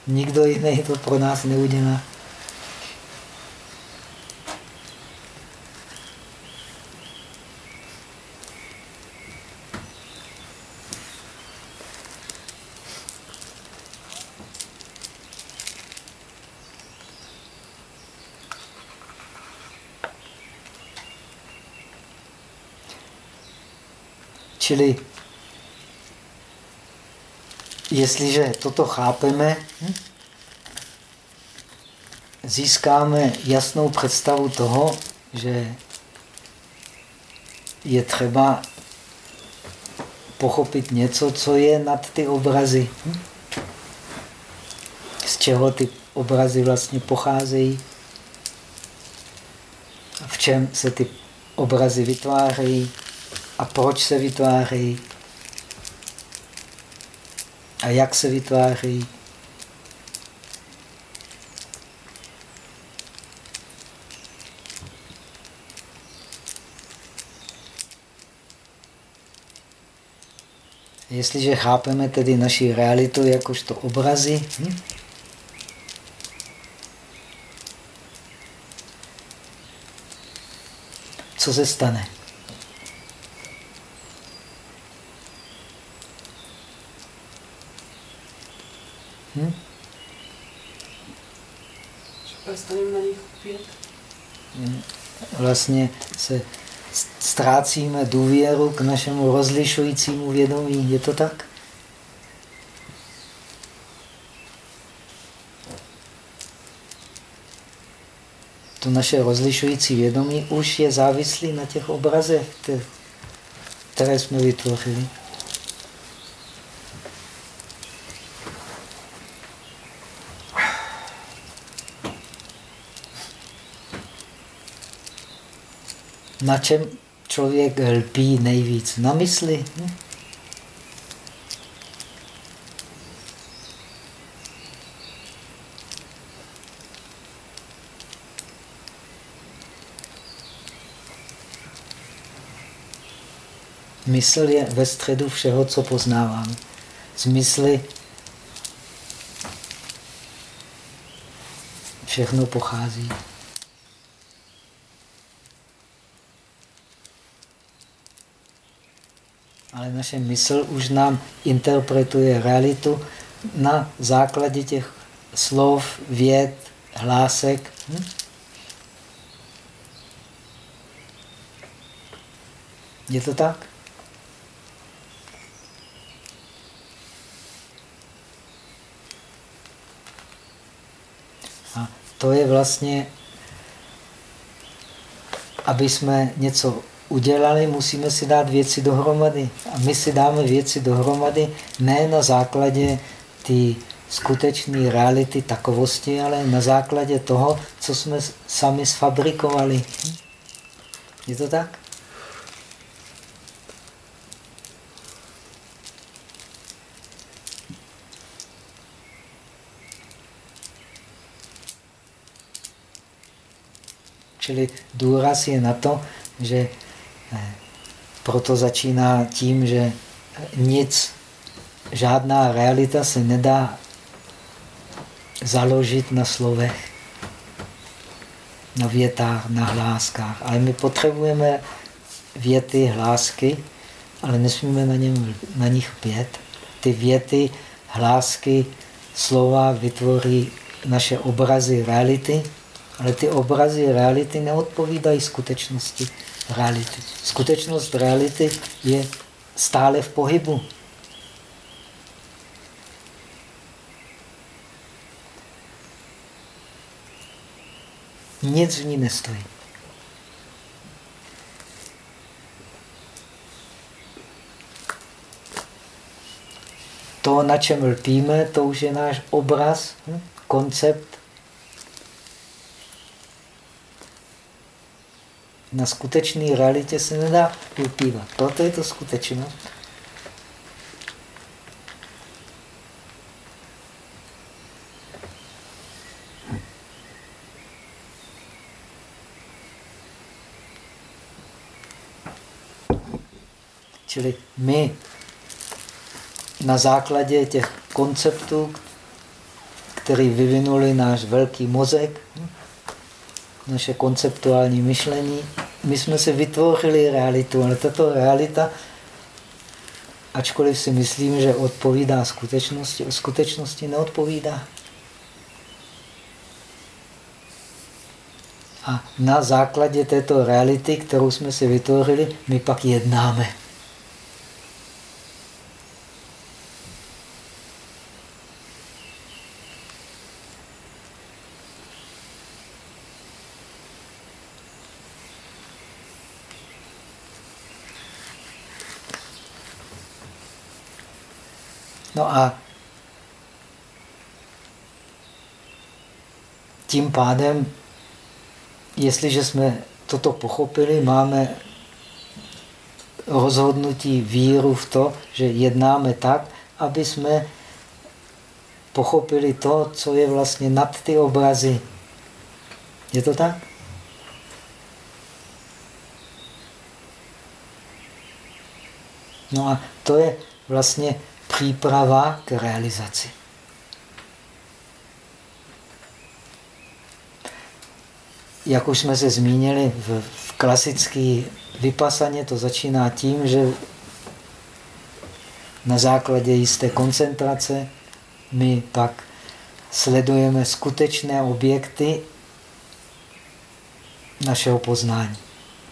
Nikdo jiný to pro nás neudělá. Čili jestliže toto chápeme, hm, získáme jasnou představu toho, že je třeba pochopit něco, co je nad ty obrazy. Hm? Z čeho ty obrazy vlastně pocházejí. V čem se ty obrazy vytvářejí a proč se vytváří a jak se vytváří. Jestliže chápeme tedy naši realitu jakožto obrazy, hm? co se stane? Hm? Přestaneme na nich opět. Hm. Vlastně se ztrácíme důvěru k našemu rozlišujícímu vědomí. Je to tak? To naše rozlišující vědomí už je závislý na těch obrazech, které jsme vytvořili. Na čem člověk lpí nejvíc? Na mysli. Hm? Mysl je ve středu všeho, co poznávám. Z mysli všechno pochází. Naše mysl už nám interpretuje realitu na základě těch slov, věd, hlásek. Hm? Je to tak? to je vlastně, aby jsme něco udělali, musíme si dát věci dohromady. A my si dáme věci dohromady ne na základě té skutečné reality takovosti, ale na základě toho, co jsme sami sfabrikovali. Je to tak? Čili důraz je na to, že proto začíná tím, že nic, žádná realita se nedá založit na slovech, na větách, na hláskách. Ale my potřebujeme věty, hlásky, ale nesmíme na, něm, na nich pět. Ty věty, hlásky, slova vytvoří naše obrazy reality ale ty obrazy reality neodpovídají skutečnosti reality. Skutečnost reality je stále v pohybu. Nic v ní nestojí. To, na čem lpíme, to už je náš obraz, hm? koncept na skutečné realitě se nedá upívat. Proto je to skutečnost. Čili my na základě těch konceptů, který vyvinuli náš velký mozek, naše konceptuální myšlení, my jsme si vytvořili realitu, ale tato realita, ačkoliv si myslím, že odpovídá skutečnosti, o skutečnosti neodpovídá. A na základě této reality, kterou jsme si vytvořili, my pak jednáme. No a tím pádem, jestliže jsme toto pochopili, máme rozhodnutí víru v to, že jednáme tak, aby jsme pochopili to, co je vlastně nad ty obrazy. Je to tak? No a to je vlastně příprava k realizaci. Jak už jsme se zmínili, v, v klasické vypasaně to začíná tím, že na základě jisté koncentrace my pak sledujeme skutečné objekty našeho poznání.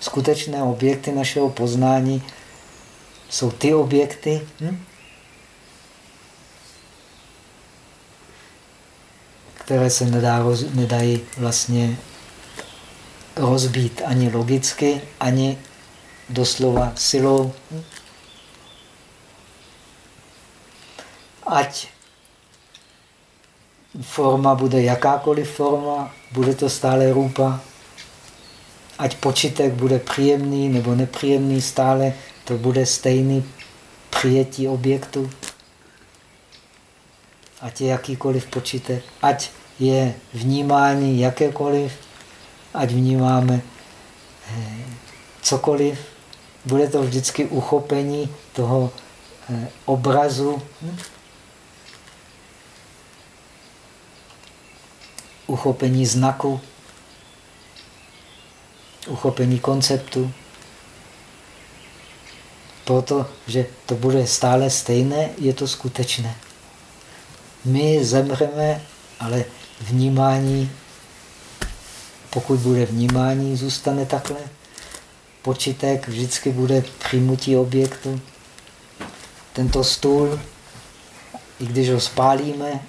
Skutečné objekty našeho poznání jsou ty objekty, hm? Které se nedá roz, nedají vlastně rozbít ani logicky, ani doslova silou. Ať forma bude jakákoliv forma, bude to stále rupa. ať počítek bude příjemný nebo nepříjemný, stále to bude stejný přijetí objektu. Ať je jakýkoliv počítek, ať je vnímání jakékoliv, ať vnímáme eh, cokoliv, bude to vždycky uchopení toho eh, obrazu, uchopení znaku, uchopení konceptu. Proto, že to bude stále stejné, je to skutečné. My zemřeme, ale vnímání, pokud bude vnímání, zůstane takhle. Počítek vždycky bude přijmutí objektu. Tento stůl, i když ho spálíme,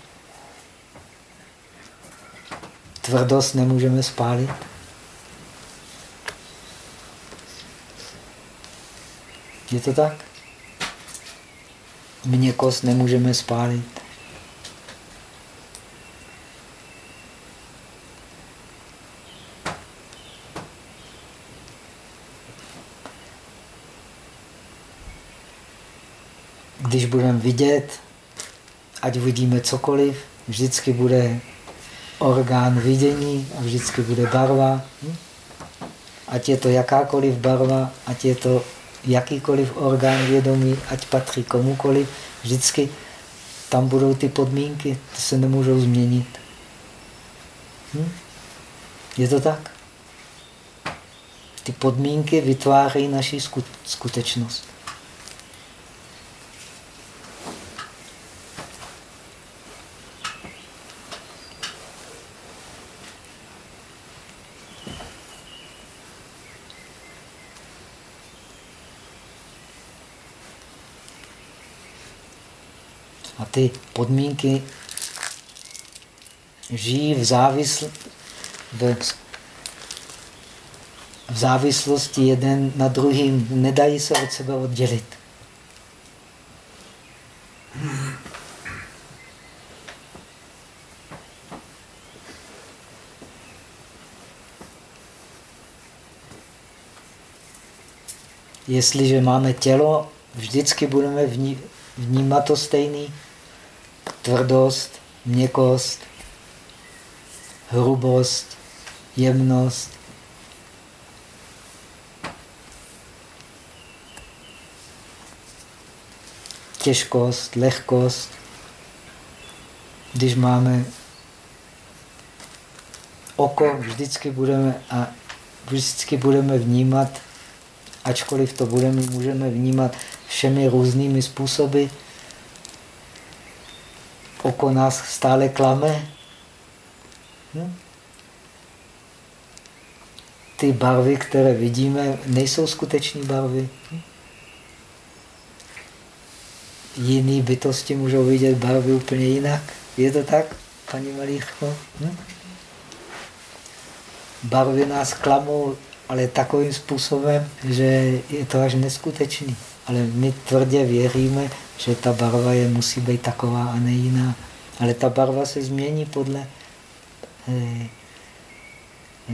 tvrdost nemůžeme spálit. Je to tak? Měkost nemůžeme spálit. Když budeme vidět, ať vidíme cokoliv, vždycky bude orgán vidění a vždycky bude barva. Ať je to jakákoliv barva, ať je to jakýkoliv orgán vědomí, ať patří komukoliv, vždycky tam budou ty podmínky, ty se nemůžou změnit. Hm? Je to tak? Ty podmínky vytvářejí naši skutečnost. Ty podmínky žijí v, závisl, v, v závislosti jeden na druhým, nedají se od sebe oddělit. Jestliže máme tělo, vždycky budeme vní, vnímat to stejný tvrdost, měkost, hrubost, jemnost. Těžkost, lehkost. Když máme oko, vždycky budeme, a vždycky budeme vnímat, ačkoliv to budeme, můžeme vnímat všemi různými způsoby, oko nás stále klame. Hm? Ty barvy, které vidíme, nejsou skutečné barvy. Hm? Jiné bytosti můžou vidět barvy úplně jinak. Je to tak, paní Malíchko? Hm? Barvy nás klamou, ale takovým způsobem, že je to až neskutečný. Ale my tvrdě věříme, že ta barva je, musí být taková a ne jiná. Ale ta barva se změní podle, eh,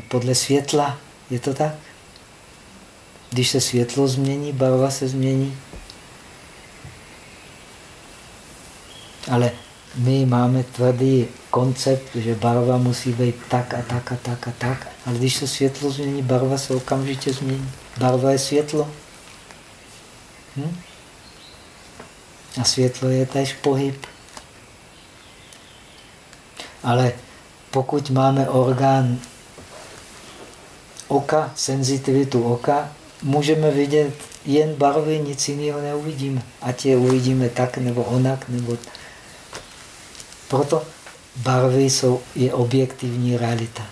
podle světla. Je to tak? Když se světlo změní, barva se změní. Ale my máme tvrdý koncept, že barva musí být tak a tak a tak a tak. Ale když se světlo změní, barva se okamžitě změní. Barva je světlo. Hm? A světlo je tež pohyb. Ale pokud máme orgán oka, senzitivitu oka, můžeme vidět jen barvy, nic jiného neuvidíme. Ať je uvidíme tak nebo onak. Nebo... Proto barvy jsou, je objektivní realita.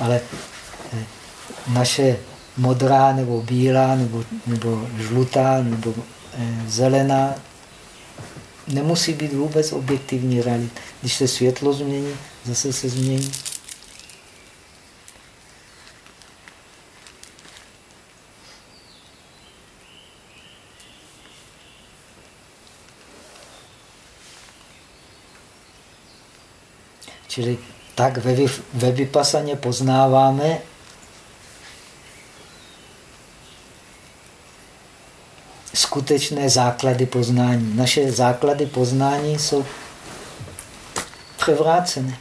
Ale eh, naše modrá nebo bílá nebo, nebo žlutá nebo zelená nemusí být vůbec objektivní realita. Když se světlo změní, zase se změní. Čili tak ve, ve vypasaně poznáváme skutečné základy poznání. Naše základy poznání jsou převrácené.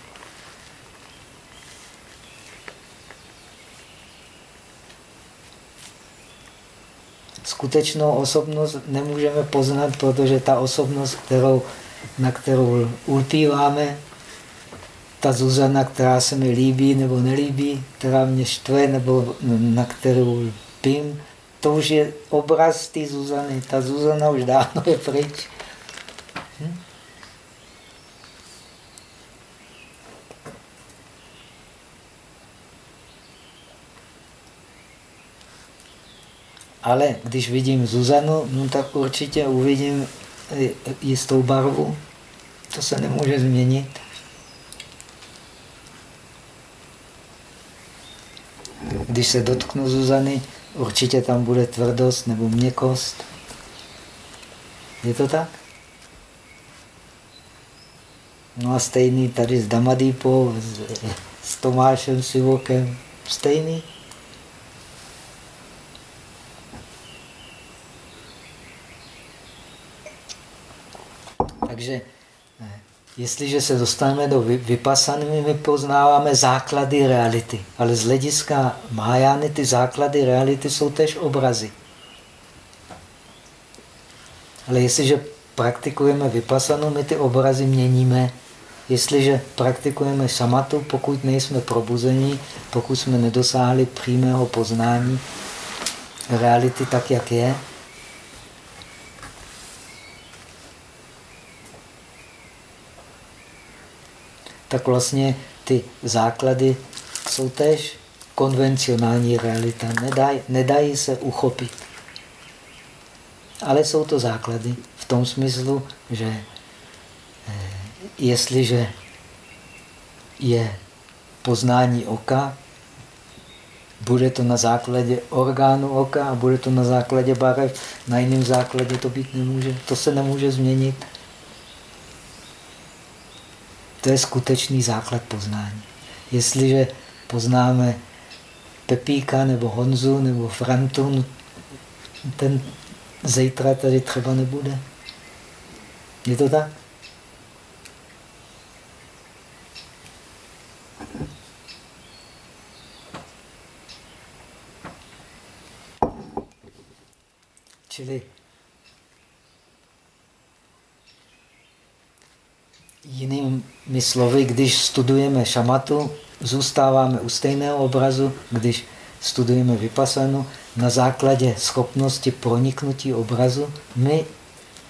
Skutečnou osobnost nemůžeme poznat, protože ta osobnost, kterou, na kterou ulpíváme, ta Zuzana, která se mi líbí nebo nelíbí, která mě štve nebo na kterou lpím, to už je obraz té Zuzany. Ta Zuzana už dávno je pryč. Hm? Ale když vidím Zuzanu, no tak určitě uvidím jistou barvu. To se nemůže změnit. Když se dotknu Zuzany, určitě tam bude tvrdost nebo měkost. Je to tak? No a stejný tady s Damadýpou, s, s Tomášem Sivokem. Stejný. Takže jestliže se dostaneme do vypasany, my poznáváme základy reality. Ale z hlediska Mahajány ty základy reality jsou tež obrazy. Ale jestliže praktikujeme vypasanu, my ty obrazy měníme. Jestliže praktikujeme samatu, pokud nejsme probuzení, pokud jsme nedosáhli přímého poznání reality tak, jak je, tak vlastně ty základy jsou též konvencionální realita. Nedají, nedají se uchopit. Ale jsou to základy v tom smyslu, že eh, jestliže je poznání oka, bude to na základě orgánu oka a bude to na základě barev, na jiném základě to být nemůže. To se nemůže změnit. To je skutečný základ poznání. Jestliže poznáme Pepíka nebo Honzu nebo Frantu, no, ten zítra tady třeba nebude. Je to tak? Čili Jinými slovy, když studujeme šamatu, zůstáváme u stejného obrazu, když studujeme vypasanu, na základě schopnosti proniknutí obrazu, my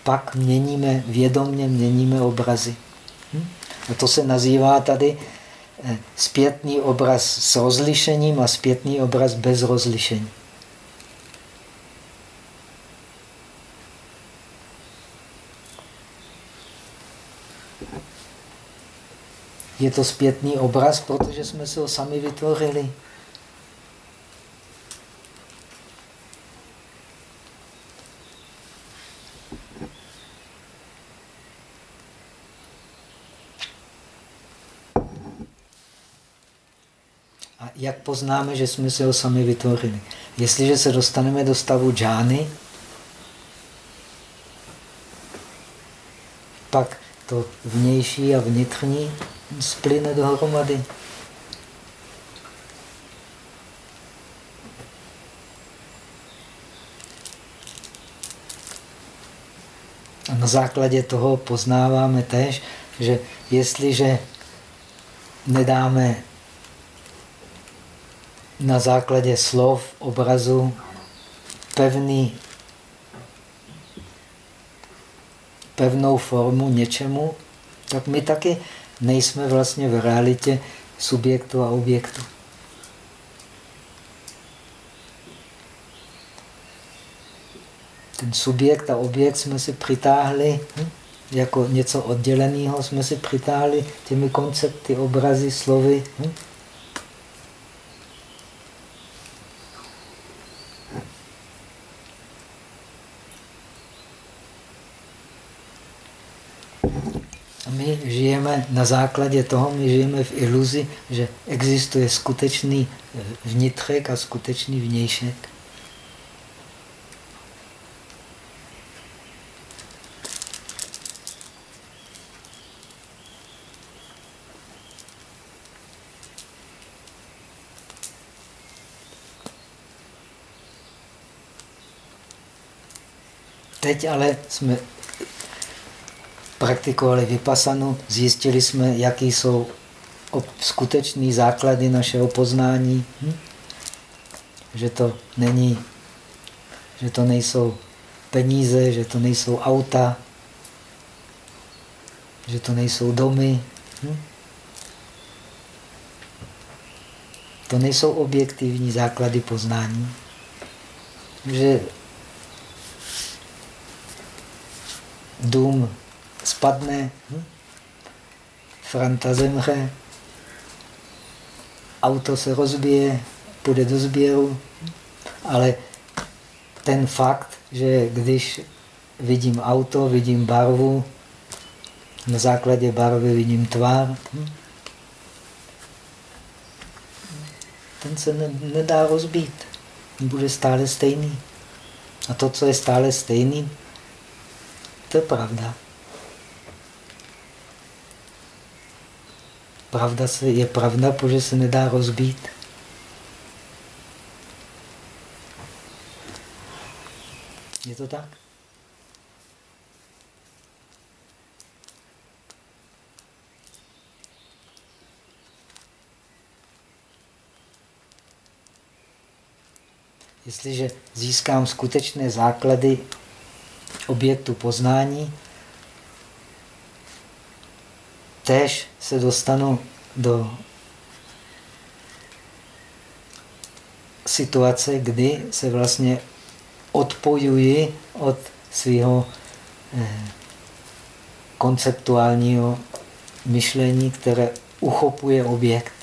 pak měníme, vědomně měníme obrazy. Hm? A to se nazývá tady eh, zpětný obraz s rozlišením a zpětný obraz bez rozlišení. Je to zpětný obraz, protože jsme si ho sami vytvořili. A jak poznáme, že jsme si ho sami vytvořili? Jestliže se dostaneme do stavu džány, pak to vnější a vnitřní splyne dohromady. A na základě toho poznáváme tež, že jestliže nedáme na základě slov, obrazu pevný, pevnou formu něčemu, tak my taky nejsme vlastně v realitě subjektu a objektu. Ten subjekt a objekt jsme si přitáhli hm? jako něco odděleného, jsme si přitáhli těmi koncepty, obrazy, slovy. žijeme na základě toho, my žijeme v iluzi, že existuje skutečný eh, vnitřek a skutečný vnějšek. Teď ale jsme praktikovali vypasanu, zjistili jsme, jaký jsou skutečné základy našeho poznání. Hm? Že to není, že to nejsou peníze, že to nejsou auta, že to nejsou domy. Hm? To nejsou objektivní základy poznání. Že dům spadne, hm? Franta zemře, auto se rozbije, půjde do sběru, ale ten fakt, že když vidím auto, vidím barvu, na základě barvy vidím tvar, hm? ten se ne, nedá rozbít. Bude stále stejný. A to, co je stále stejný, to je pravda. Pravda se, je pravda, protože se nedá rozbít. Je to tak? Jestliže získám skutečné základy objektu poznání, tež se dostanu do situace, kdy se vlastně odpojuji od svého eh, konceptuálního myšlení, které uchopuje objekt,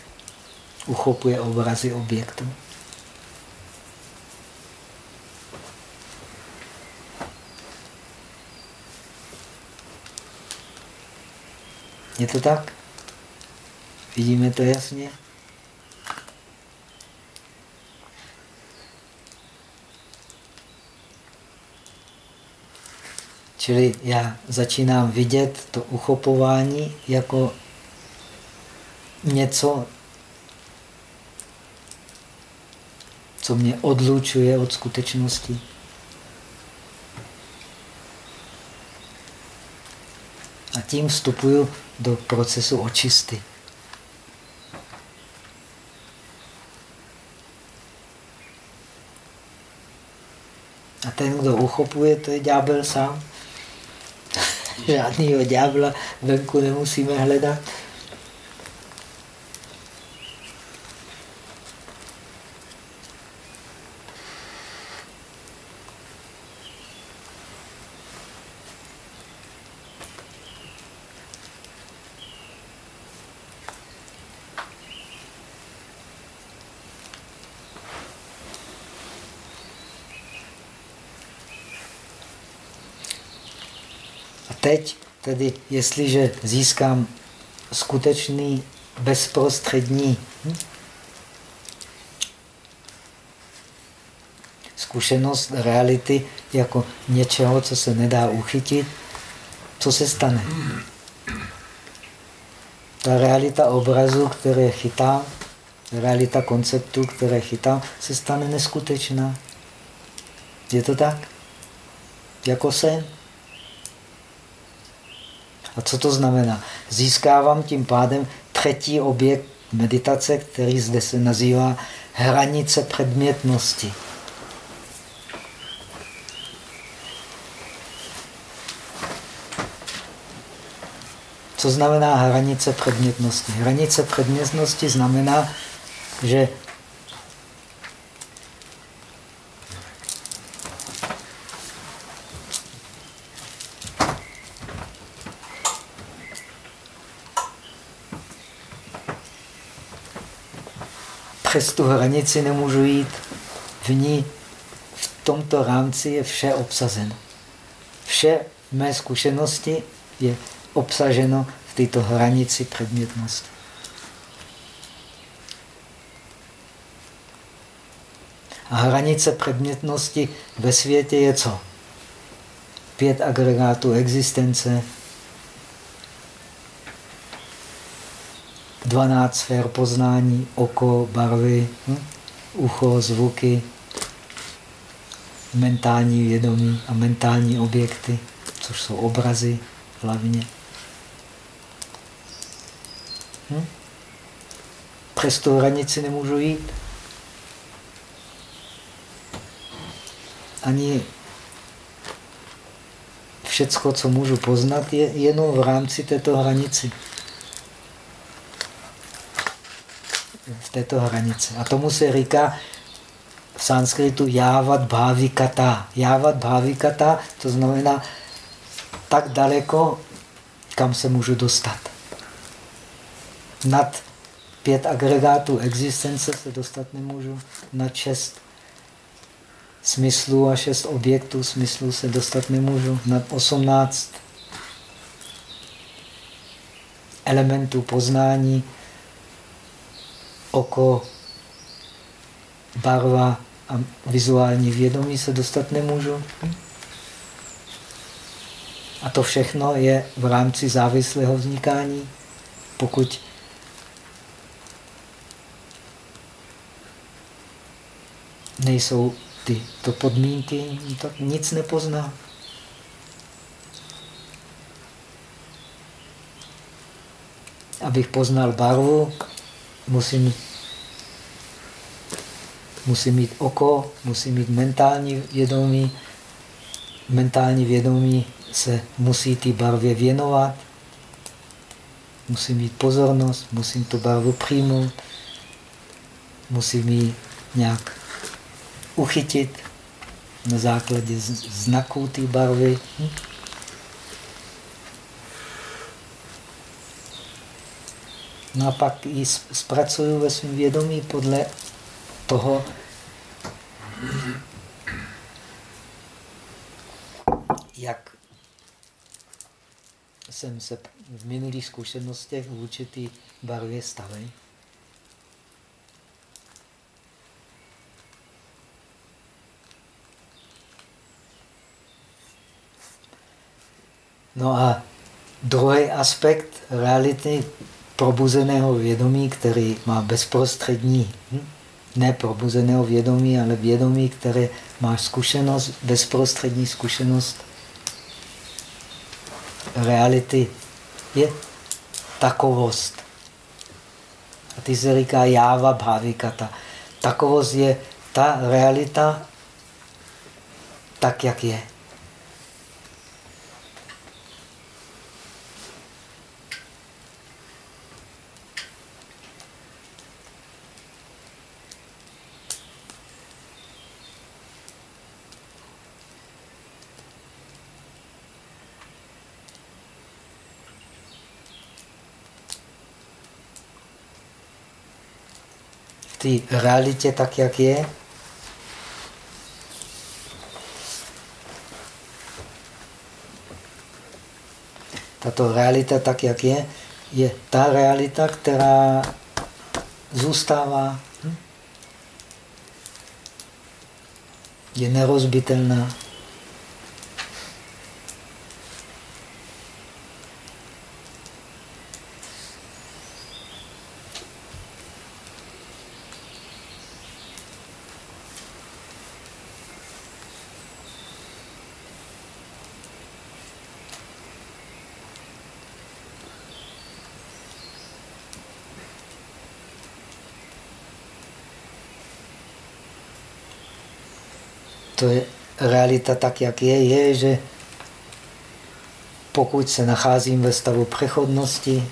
uchopuje obrazy objektu. Je to tak? Vidíme to jasně? Čili já začínám vidět to uchopování jako něco, co mě odlučuje od skutečnosti. Tím vstupuju do procesu očisty. A ten, kdo uchopuje, to je ďábel sám. [LAUGHS] Žádného ďábla venku nemusíme hledat. Teď, tedy jestliže získám skutečný bezprostřední hm, zkušenost reality jako něčeho, co se nedá uchytit, co se stane? Ta realita obrazu, které chytám, realita konceptu, které chytám, se stane neskutečná. Je to tak? Jako sen. A co to znamená? Získávám tím pádem třetí objekt meditace, který zde se nazývá hranice předmětnosti. Co znamená hranice předmětnosti? Hranice předmětnosti znamená, že přes tu hranici nemůžu jít. V ní, v tomto rámci je vše obsazeno. Vše v mé zkušenosti je obsaženo v této hranici předmětnosti. A hranice předmětnosti ve světě je co? Pět agregátů existence, 12 sfér poznání, oko, barvy, hm? ucho, zvuky, mentální vědomí a mentální objekty, což jsou obrazy hlavně. Hm? Přes tu hranici nemůžu jít. Ani všecko, co můžu poznat, je jenom v rámci této hranici. Této hranici. A tomu se říká v sanskritu jávat bhavikata. Jávat bhavikata, to znamená tak daleko, kam se můžu dostat. Nad pět agregátů existence se dostat nemůžu, nad šest smyslů a šest objektů smyslů se dostat nemůžu, nad osmnáct elementů poznání, oko, barva a vizuální vědomí se dostat nemůžu. A to všechno je v rámci závislého vznikání. Pokud nejsou tyto podmínky, tak nic nepozná. Abych poznal barvu, musím, musím mít oko, musím mít mentální vědomí. Mentální vědomí se musí té barvě věnovat. Musím mít pozornost, musím tu barvu přijmout, musím ji nějak uchytit na základě znaků té barvy. No a pak ji zpracuju ve svém vědomí podle toho, jak jsem se v minulých zkušenostech v určitý barvě stavil. No a druhý aspekt reality probuzeného vědomí, který má bezprostřední, hm? Ne probuzeného vědomí, ale vědomí, které má zkušenost, bezprostřední zkušenost reality, je takovost. A ty se říká jáva bhavikata. Takovost je ta realita tak, jak je. Té realitě tak, jak je, tato realita tak, jak je, je ta realita, která zůstává, hm? je nerozbitelná. to je realita tak, jak je, je, že pokud se nacházím ve stavu přechodnosti,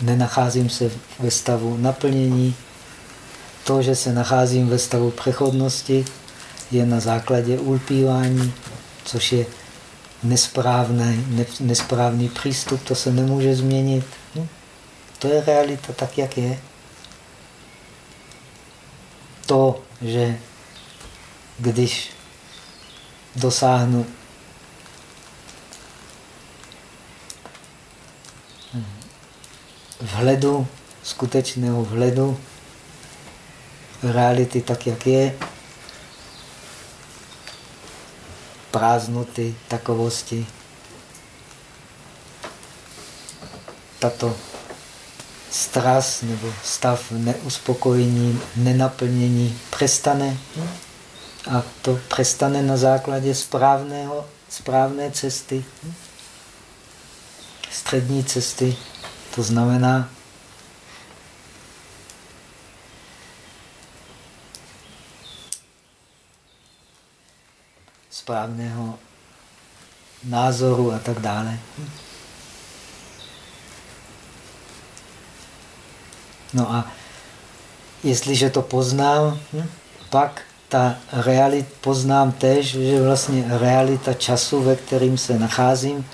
nenacházím se ve stavu naplnění, to, že se nacházím ve stavu přechodnosti, je na základě ulpívání, což je nesprávný, nesprávný přístup, to se nemůže změnit. Hm? To je realita tak, jak je to, že když dosáhnu vhledu, skutečného vhledu reality tak, jak je, prázdnoty, takovosti. Tato stras nebo stav neuspokojení, nenaplnění přestane. A to přestane na základě správného, správné cesty, střední cesty. To znamená, správného názoru a tak dále. No a jestliže to poznám, hm, pak ta realita, poznám tež, že vlastně realita času, ve kterým se nacházím,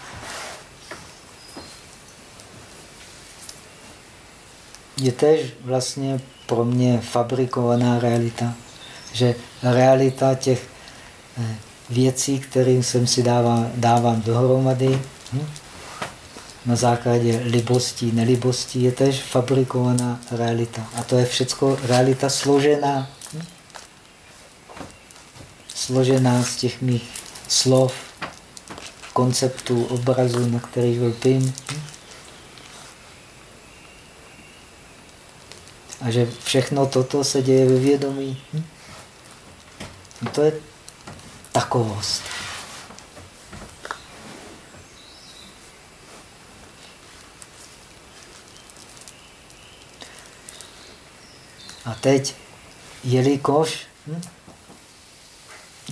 je tež vlastně pro mě fabrikovaná realita. Že realita těch eh, věcí, kterým jsem si dávám, dávám dohromady, hm? na základě libostí, nelibostí, je tež fabrikovaná realita. A to je všechno realita složená. Složená z těch mých slov, konceptů, obrazů, na kterých lpím. A že všechno toto se děje ve vědomí. No to je takovost. A teď, jelikož hm,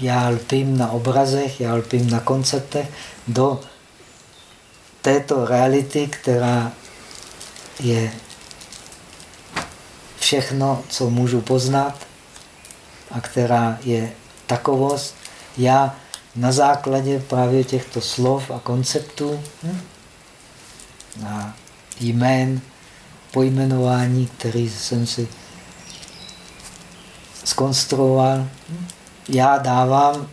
já lpím na obrazech, já lpím na konceptech, do této reality, která je všechno, co můžu poznat a která je takovost, já na základě právě těchto slov a konceptů hm, a jmén, pojmenování, který jsem si skonstruoval, hm, já dávám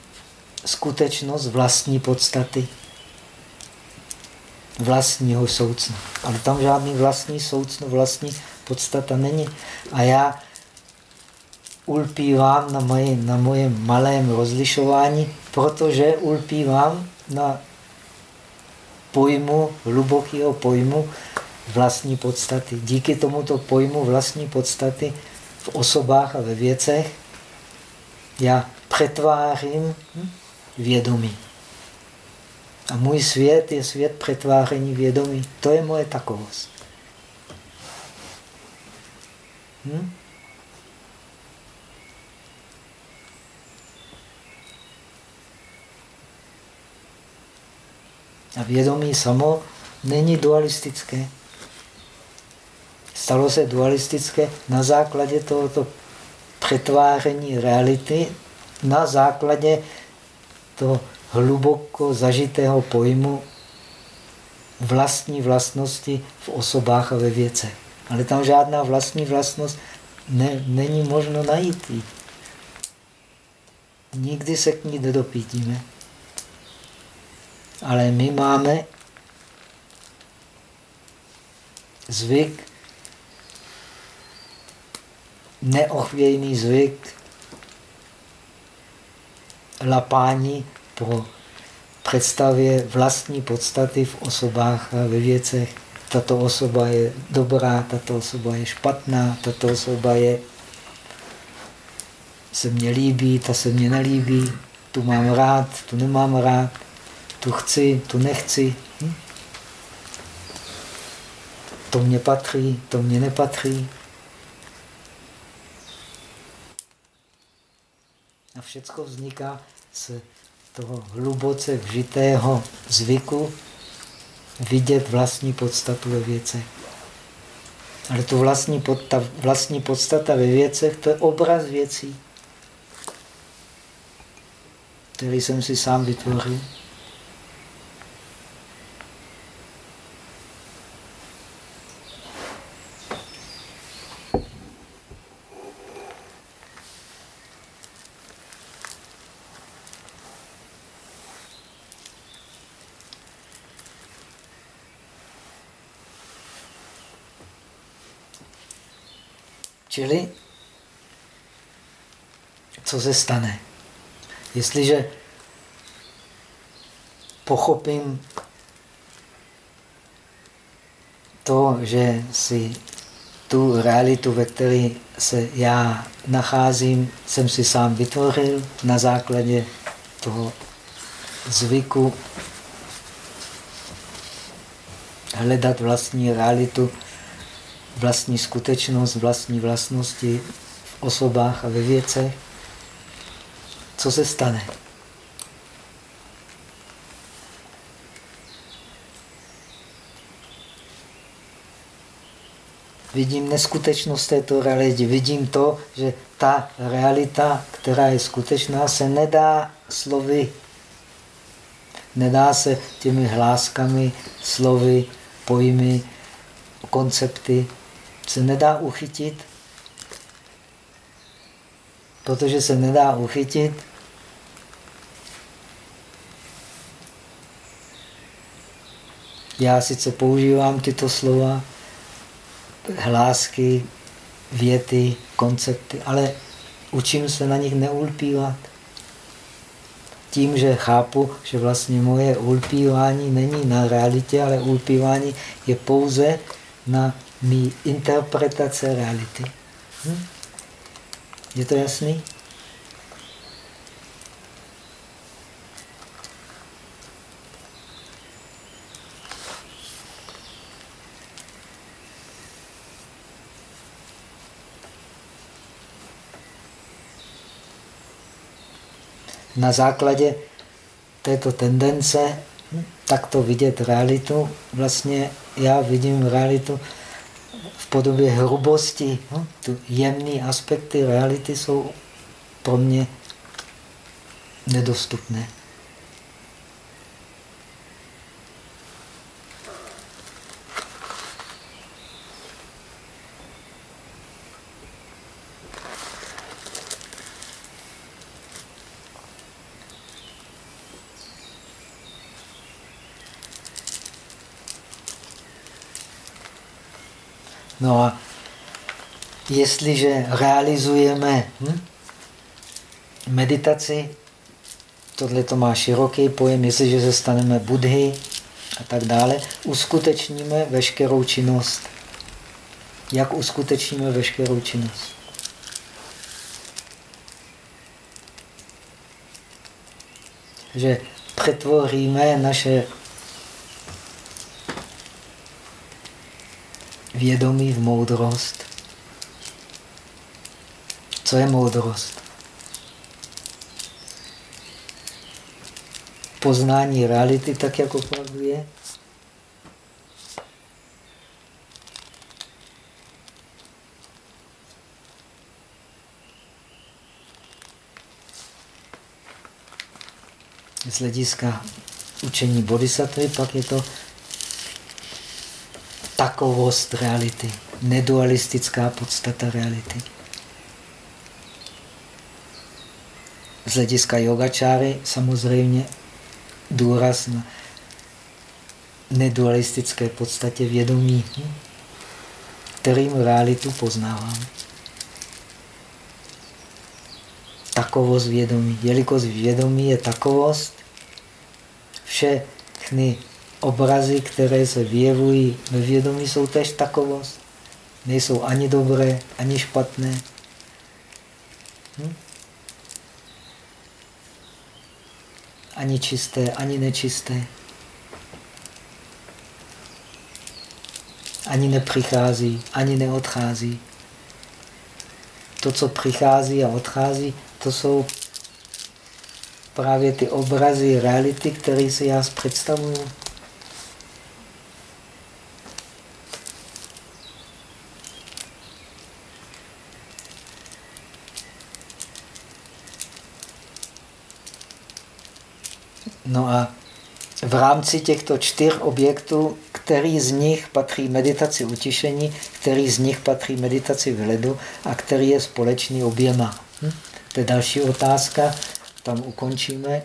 skutečnost vlastní podstaty, vlastního soucna. Ale tam žádný vlastní soucno, vlastní podstata není. A já ulpívám na, moje, na mojem malém rozlišování, protože ulpívám na pojmu, hlubokého pojmu vlastní podstaty. Díky tomuto pojmu vlastní podstaty v osobách a ve věcech já přetvářím vědomí. A můj svět je svět přetváření vědomí. To je moje takovost. Hm? A vědomí samo není dualistické. Stalo se dualistické na základě tohoto přetváření reality, na základě toho hluboko zažitého pojmu vlastní vlastnosti v osobách a ve věcech. Ale tam žádná vlastní vlastnost ne, není možno najít. Nikdy se k ní nedopítíme. Ale my máme zvyk, neochvějný zvyk lapání po představě vlastní podstaty v osobách a ve věcech. Tato osoba je dobrá, tato osoba je špatná, tato osoba je se mně líbí, ta se mně nelíbí, tu mám rád, tu nemám rád tu chci, tu nechci. Hm? To mně patří, to mně nepatří. A všechno vzniká z toho hluboce vžitého zvyku vidět vlastní podstatu ve věcech. Ale tu vlastní, pod, ta vlastní podstata ve věcech, to je obraz věcí, který jsem si sám vytvořil. Čili, co se stane? Jestliže pochopím to, že si tu realitu, ve které se já nacházím, jsem si sám vytvořil na základě toho zvyku hledat vlastní realitu, vlastní skutečnost, vlastní vlastnosti v osobách a ve věcech. Co se stane? vidím neskutečnost této reality. Vidím to, že ta realita, která je skutečná, se nedá slovy, nedá se těmi hláskami, slovy, pojmy, koncepty, se nedá uchytit, protože se nedá uchytit, já sice používám tyto slova, hlásky, věty, koncepty, ale učím se na nich neulpívat. Tím, že chápu, že vlastně moje ulpívání není na realitě, ale ulpívání je pouze na mý interpretace reality. Hm? Je to jasný? na základě této tendence takto vidět realitu, vlastně já vidím realitu podobě hrubosti. No, tu jemné aspekty reality jsou pro mě nedostupné. No a jestliže realizujeme hm, meditaci, tohle to má široký pojem, jestliže se staneme budhy a tak dále, uskutečníme veškerou činnost. Jak uskutečníme veškerou činnost? Že přetvoříme naše vědomí v moudrost. Co je moudrost? Poznání reality tak, jak opravdu je. Z hlediska učení bodhisattva pak je to takovost reality, nedualistická podstata reality. Z hlediska yogačáry samozřejmě důraz na nedualistické podstatě vědomí, kterým realitu poznávám. Takovost vědomí. Jelikož vědomí je takovost, všechny obrazy, které se vyjevují ve vědomí, jsou tež takovost. Nejsou ani dobré, ani špatné. Hm? Ani čisté, ani nečisté. Ani nepřichází, ani neodchází. To, co přichází a odchází, to jsou právě ty obrazy reality, které si já představuju. No a v rámci těchto čtyř objektů, který z nich patří meditaci utišení, který z nich patří meditaci vhledu a který je společný oběma. Hm? To je další otázka, tam ukončíme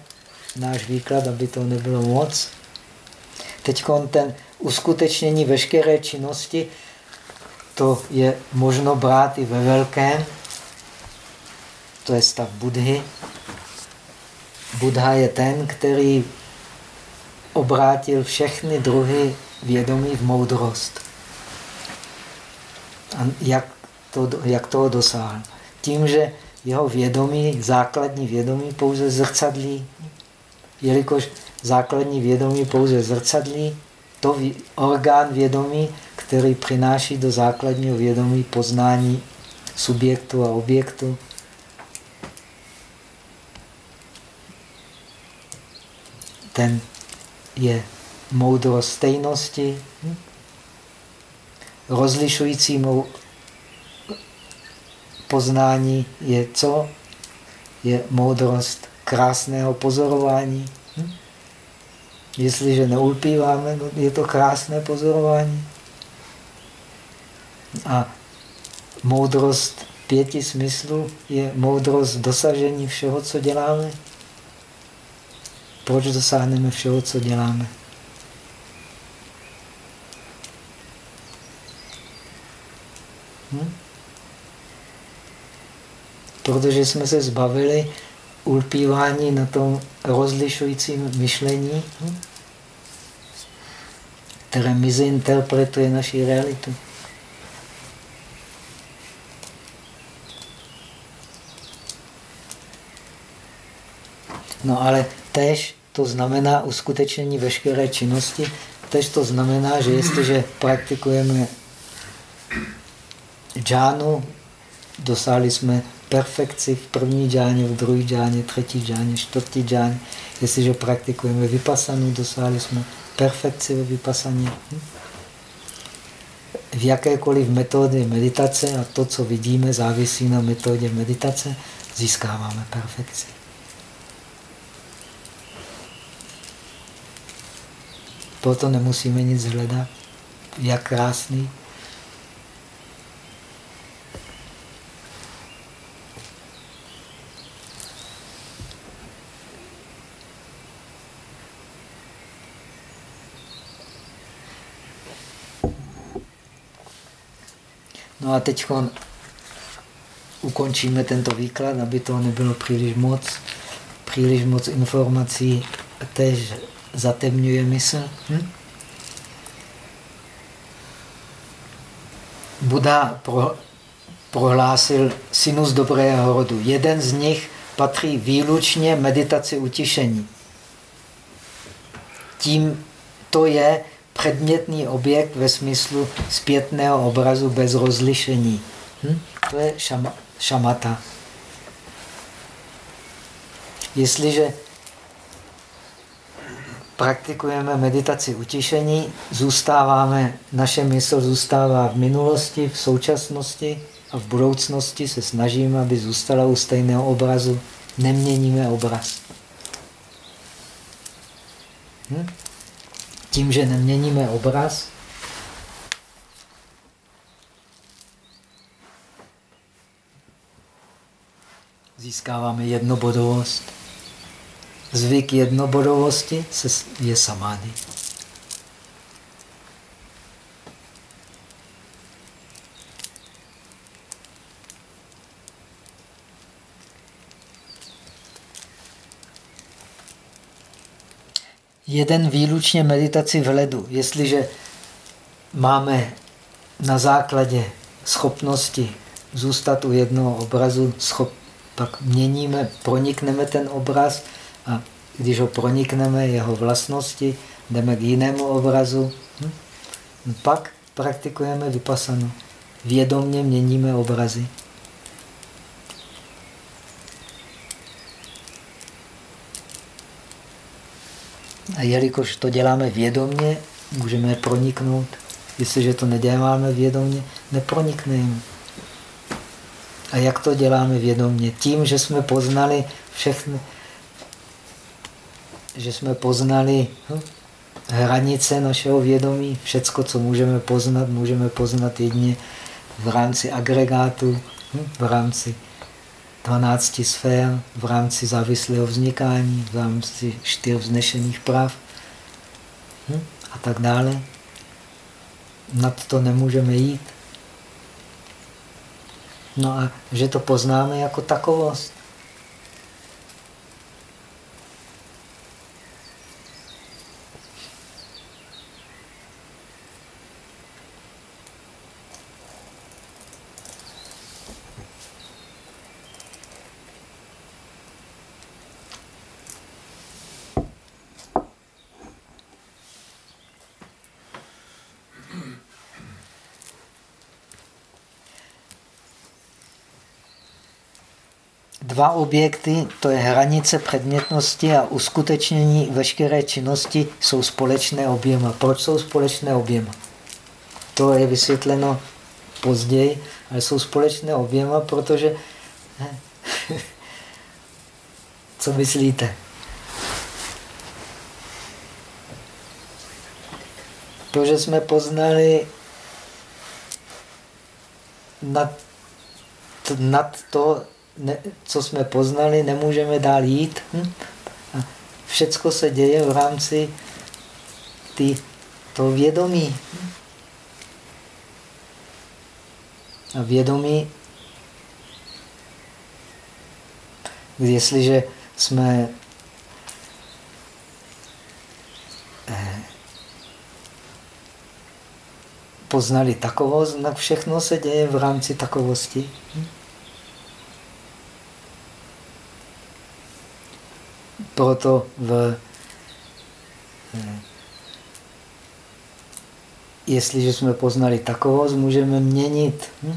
náš výklad, aby to nebylo moc. Teď ten uskutečnění veškeré činnosti, to je možno brát i ve velkém, to je stav Budhy, Buddha je ten, který obrátil všechny druhy vědomí v moudrost. A jak, to, jak toho dosáhl? Tím, že jeho vědomí, základní vědomí pouze zrcadlí, jelikož základní vědomí pouze zrcadlí, to orgán vědomí, který přináší do základního vědomí poznání subjektu a objektu, ten je moudrost stejnosti, rozlišující mou poznání je co? Je moudrost krásného pozorování. Hm? Jestliže neulpíváme, no je to krásné pozorování. A moudrost pěti smyslů je moudrost dosažení všeho, co děláme. Proč dosáhneme všeho, co děláme? Hm? Protože jsme se zbavili ulpívání na tom rozlišujícím myšlení, hm? které mizinterpretuje naši realitu. No ale tež to znamená uskutečnění veškeré činnosti, tež to znamená, že jestliže praktikujeme džánu, dosáhli jsme perfekci v první džáně, v druhé džáně, třetí džáně, čtvrtý džáně. Jestliže praktikujeme vypasanu, dosáhli jsme perfekci ve vypasaně. V jakékoliv metodě meditace a to, co vidíme, závisí na metodě meditace, získáváme perfekci. Proto nemusíme nic hledat. Jak krásný. No a teď ukončíme tento výklad, aby to nebylo příliš moc, příliš moc informací. Tež zatemňuje mysl. Hm? Buddha pro, prohlásil synus dobrého rodu. Jeden z nich patří výlučně meditaci utišení. Tím to je předmětný objekt ve smyslu zpětného obrazu bez rozlišení. Hm? To je šama, šamata. Jestliže praktikujeme meditaci utišení, zůstáváme, naše mysl zůstává v minulosti, v současnosti a v budoucnosti se snažíme, aby zůstala u stejného obrazu. Neměníme obraz. Hm? Tím, že neměníme obraz, získáváme jednobodovost. Zvyk jednobodovosti je samády. Jeden výlučně meditaci v ledu. Jestliže máme na základě schopnosti zůstat u jednoho obrazu, schop, pak měníme, pronikneme ten obraz, a když ho pronikneme, jeho vlastnosti, jdeme k jinému obrazu, hm? pak praktikujeme vypasanu. Vědomně měníme obrazy. A jelikož to děláme vědomně, můžeme proniknout. Jestliže to neděláme vědomně, nepronikneme. A jak to děláme vědomně? Tím, že jsme poznali všechny, že jsme poznali hm, hranice našeho vědomí. Všecko, co můžeme poznat, můžeme poznat jedně v rámci agregátu, hm, v rámci 12 sfér, v rámci závislého vznikání, v rámci čtyř vznešených prav hm, a tak dále. Nad to nemůžeme jít. No a že to poznáme jako takovost. Dva objekty, to je hranice předmětnosti a uskutečnění veškeré činnosti, jsou společné oběma. Proč jsou společné oběma? To je vysvětleno později, ale jsou společné oběma, protože... [LAUGHS] Co myslíte? To, že jsme poznali nad, nad to, ne, co jsme poznali, nemůžeme dál jít. Hm? A všecko se děje v rámci tý, toho vědomí. A vědomí, jestliže jsme eh, poznali takovost, tak všechno se děje v rámci takovosti. Hm? Proto v, eh, jestliže jsme poznali takovost, můžeme měnit hm?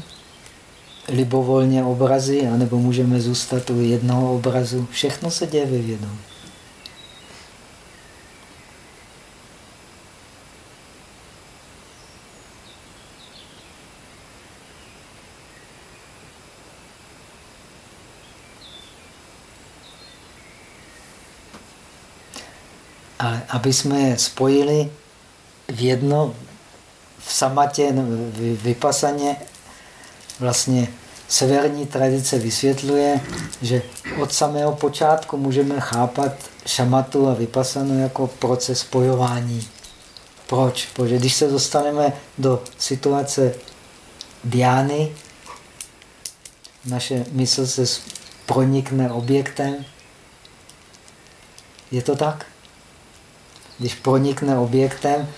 libovolně obrazy, anebo můžeme zůstat u jednoho obrazu. Všechno se děje ve vědomí. Aby jsme je spojili v jedno, v samatě, v vypasaně, vlastně severní tradice vysvětluje, že od samého počátku můžeme chápat šamatu a vypasanu jako proces spojování. Proč? Protože když se dostaneme do situace diány, naše mysl se pronikne objektem. Je to tak? Když pronikne objektem,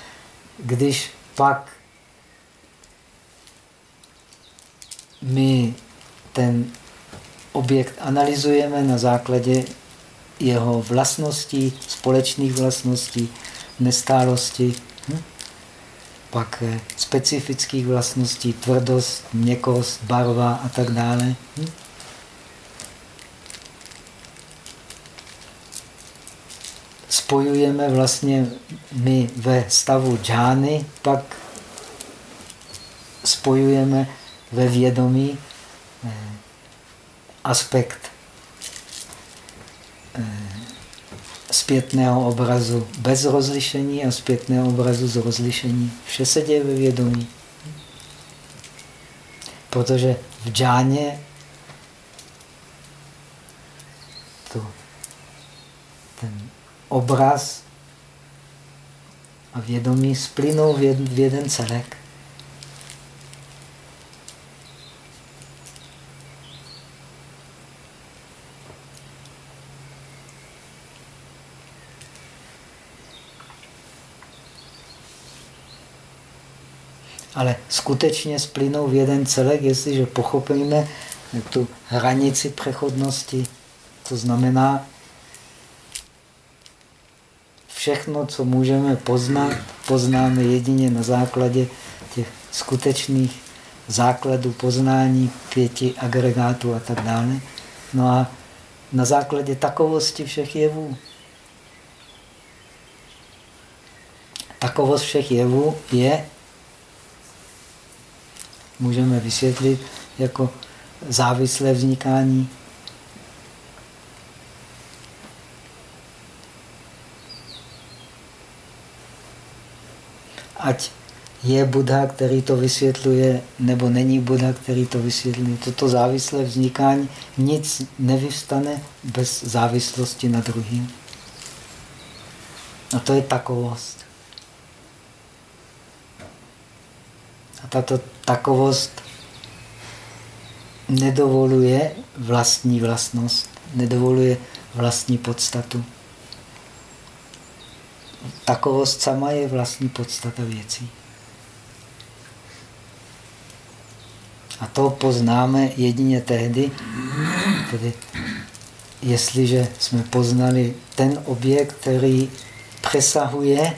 když pak my ten objekt analyzujeme na základě jeho vlastností, společných vlastností, nestálosti, hm? pak specifických vlastností, tvrdost, měkost, barva a tak dále. Hm? Spojujeme vlastně my ve stavu džány, pak spojujeme ve vědomí eh, aspekt eh, zpětného obrazu bez rozlišení a zpětného obrazu z rozlišení. Vše se děje ve vědomí. Protože v džáně to, ten obraz a vědomí splynou v jeden, v jeden celek. Ale skutečně splynou v jeden celek, jestliže pochopíme tu hranici přechodnosti. To znamená, všechno, co můžeme poznat, poznáme jedině na základě těch skutečných základů poznání, pěti agregátů a tak dále. No a na základě takovosti všech jevů. Takovost všech jevů je, můžeme vysvětlit, jako závislé vznikání ať je Buddha, který to vysvětluje, nebo není Buddha, který to vysvětluje. Toto závislé vznikání nic nevyvstane bez závislosti na druhým. A to je takovost. A tato takovost nedovoluje vlastní vlastnost, nedovoluje vlastní podstatu takovost sama je vlastní podstata věcí. A to poznáme jedině tehdy, tedy jestliže jsme poznali ten objekt, který přesahuje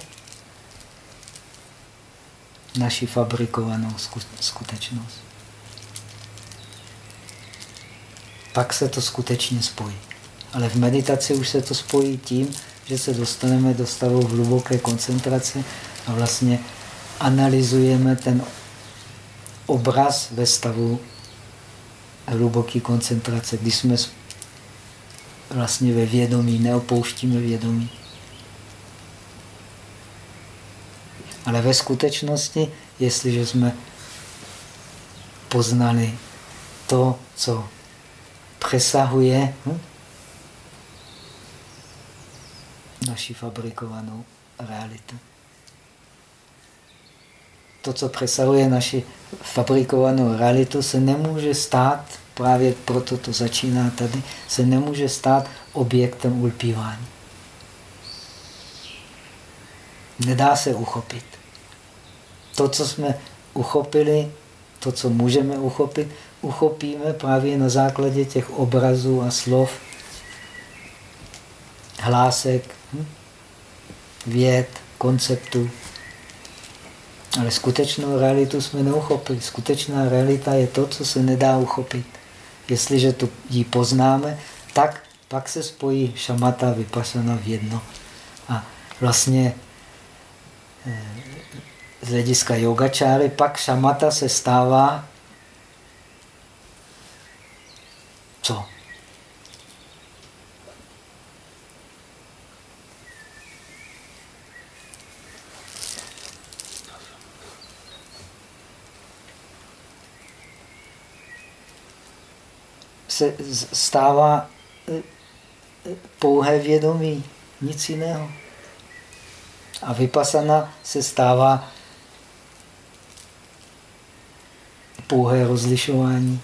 naši fabrikovanou skutečnost. pak se to skutečně spojí. Ale v meditaci už se to spojí tím, že se dostaneme do stavu hluboké koncentrace a vlastně analyzujeme ten obraz ve stavu hluboké koncentrace, když jsme vlastně ve vědomí, neopouštíme vědomí. Ale ve skutečnosti, jestliže jsme poznali to, co přesahuje hm, naši fabrikovanou realitu. To, co přesahuje naši fabrikovanou realitu, se nemůže stát, právě proto to začíná tady, se nemůže stát objektem ulpívání. Nedá se uchopit. To, co jsme uchopili, to, co můžeme uchopit, uchopíme právě na základě těch obrazů a slov, hlásek? Věd, konceptů. Ale skutečnou realitu jsme neuchopili. Skutečná realita je to, co se nedá uchopit. Jestliže to ji poznáme, tak pak se spojí šamata vypasana v jedno. A vlastně eh, z hlediska yogačáry, pak šamata se stává co? Se stává e, e, pouhé vědomí, nic jiného. A vypasana se stává pouhé rozlišování.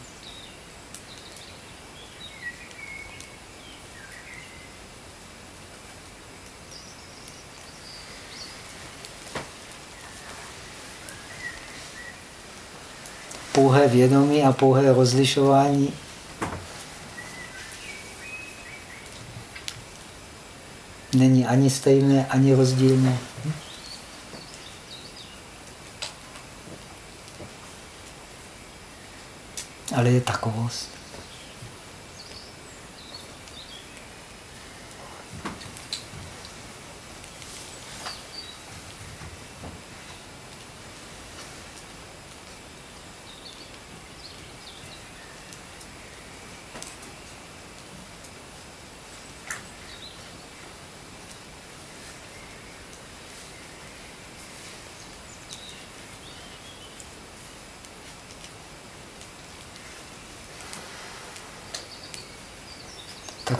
pouhé vědomí a pouhé rozlišování není ani stejné, ani rozdílné. Ale je takovost.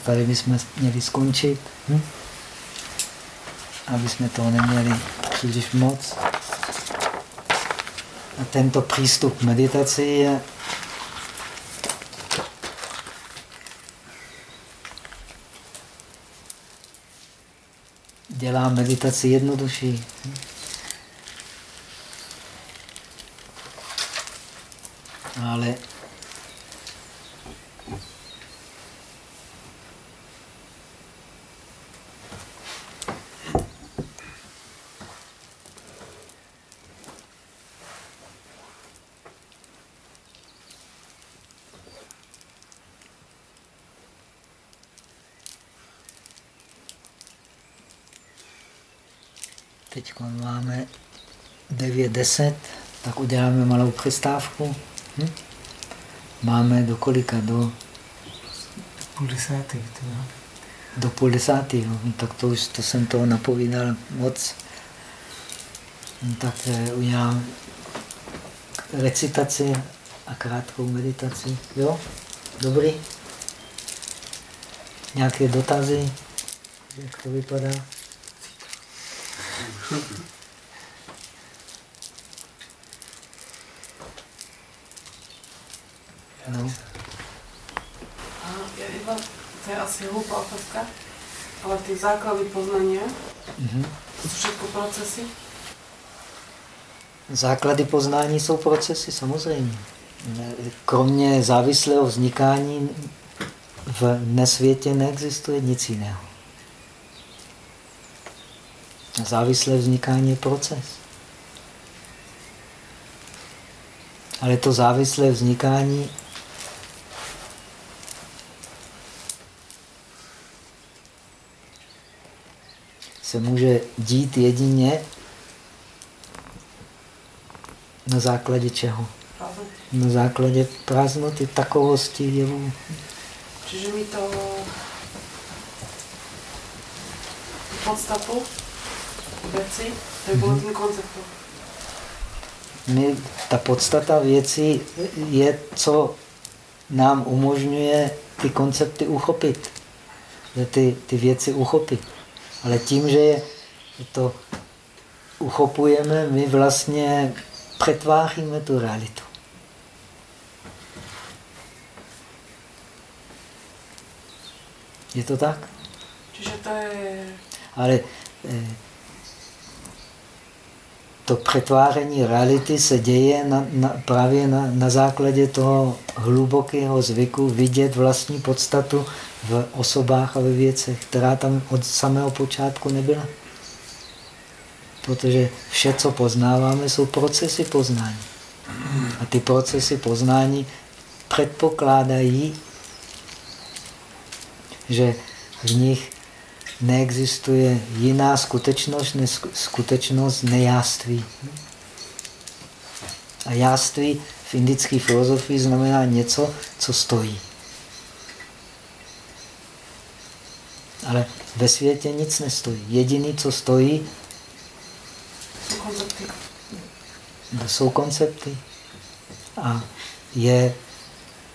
Tady bychom měli skončit, hm? aby jsme toho neměli příliš moc. A tento přístup k meditaci je dělá meditaci jednodušší. Ale Teď máme 9.10, tak uděláme malou přestávku. Hm? Máme do kolika? Do půl desátý. Do půl desátý, no, tak to už to jsem toho napovídal moc. No, tak eh, udělám recitaci a krátkou meditaci. Jo? Dobrý? Nějaké dotazy? Jak to vypadá? No. A ja iba, to je asi hlúpa otázka, ale ty základy poznania, mm -hmm. to jsou všechno procesy? Základy poznání jsou procesy, samozřejmě. Kromě závislého vznikání v nesvětě neexistuje nic jiného. Závislé vznikání je proces. Ale to závislé vznikání se může dít jedině na základě čeho? Na základě prázdnoty, takovosti jevů. Čiže mi to podstatu věci, je bylo tím konceptem. My, ta podstata věci je, co nám umožňuje ty koncepty uchopit. Ty, ty věci uchopit. Ale tím, že je to uchopujeme, my vlastně přetváříme tu realitu. Je to tak? Čiže to je... Ale eh, to přetváření reality se děje na, na, právě na, na základě toho hlubokého zvyku vidět vlastní podstatu v osobách a ve věcech, která tam od samého počátku nebyla. Protože vše, co poznáváme, jsou procesy poznání. A ty procesy poznání předpokládají, že v nich neexistuje jiná skutečnost než skutečnost nejáství. A jáství v indické filozofii znamená něco, co stojí. Ale ve světě nic nestojí. Jediný, co stojí, Jsou koncepty. jsou koncepty. A je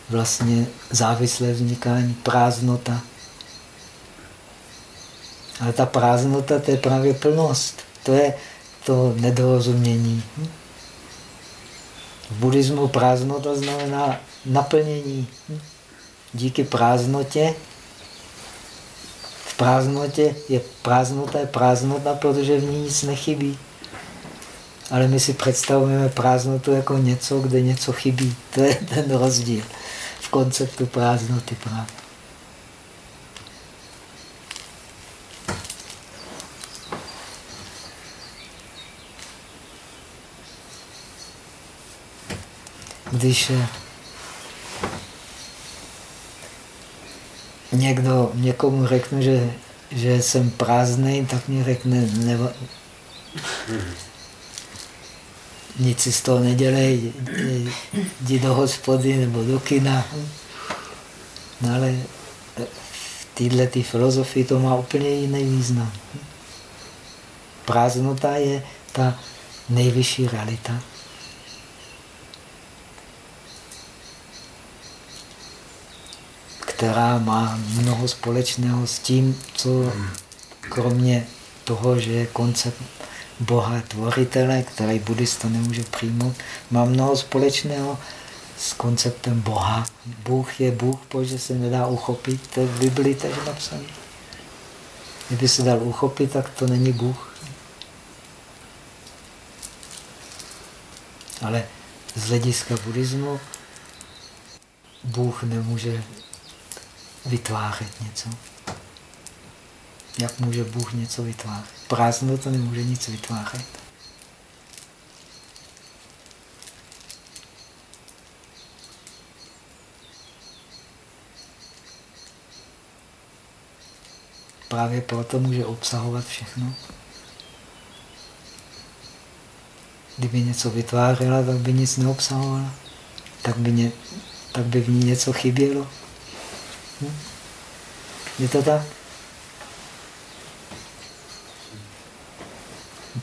vlastně závislé vznikání, prázdnota. Ale ta prázdnota, to je právě plnost. To je to nedorozumění. V buddhismu prázdnota znamená naplnění. Díky prázdnotě, v prázdnotě je prázdnota je prázdnota, protože v ní nic nechybí. Ale my si představujeme prázdnotu jako něco, kde něco chybí. To je ten rozdíl v konceptu prázdnoty právě. Když eh, někdo někomu řekne, že, že jsem prázdný, tak mi řekne, nebo, nic si z toho nedělej, jdi do hospody nebo do kina. No ale v této filozofii to má úplně jiný význam. Prázdnota je ta nejvyšší realita. Která má mnoho společného s tím, co kromě toho, že je koncept Boha tvoritele, který buddhista nemůže přijmout, má mnoho společného s konceptem Boha. Bůh je Bůh, protože se nedá uchopit, to je v Biblii tak napsané. Kdyby se dal uchopit, tak to není Bůh. Ale z hlediska buddhismu Bůh nemůže vytvářet něco. Jak může Bůh něco vytvářet? Prázdno to nemůže nic vytvářet. Právě proto může obsahovat všechno. Kdyby něco vytvářela, tak by nic neobsahovala. Tak by, ně, tak by v ní něco chybělo. Je to tak?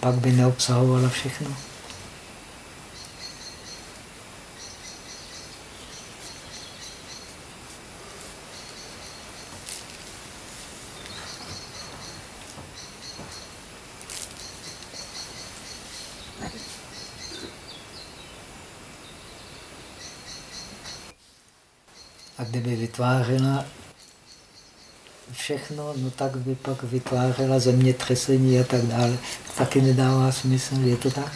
Pak by neobsahovala všechno. A kdyby vytvářela všechno, no tak by pak vytvářela zemětřesení a tak dále. Taky nedává smysl, je to tak?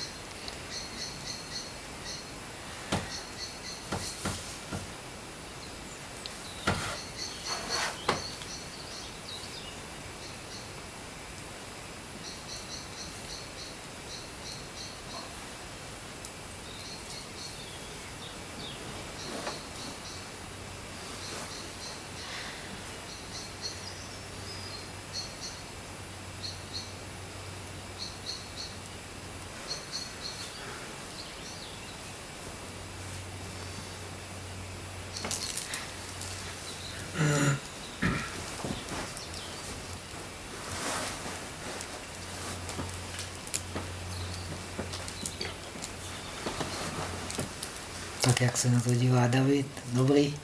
Se na to dívá David? Dobrý?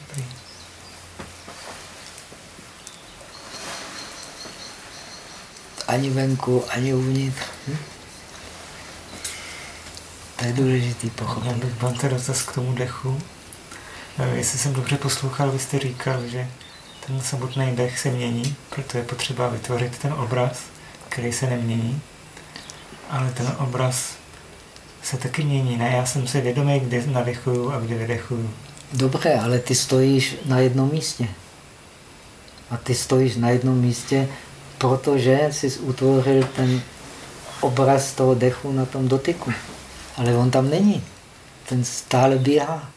Dobrý. Ani venku, ani uvnitř. Hm? To je důležitý Já pochopit. bych Bante dotaz k tomu dechu. Jestli jsem dobře poslouchal, vy jste říkal, že ten samotný dech se mění, proto je potřeba vytvořit ten obraz, který se nemění. Ale ten obraz se taky mění, ne? Já jsem si vědomý, kde nadechuju a kde vydechuju. Dobře, ale ty stojíš na jednom místě. A ty stojíš na jednom místě, protože jsi utvořil ten obraz toho dechu na tom dotyku. Ale on tam není. Ten stále běhá.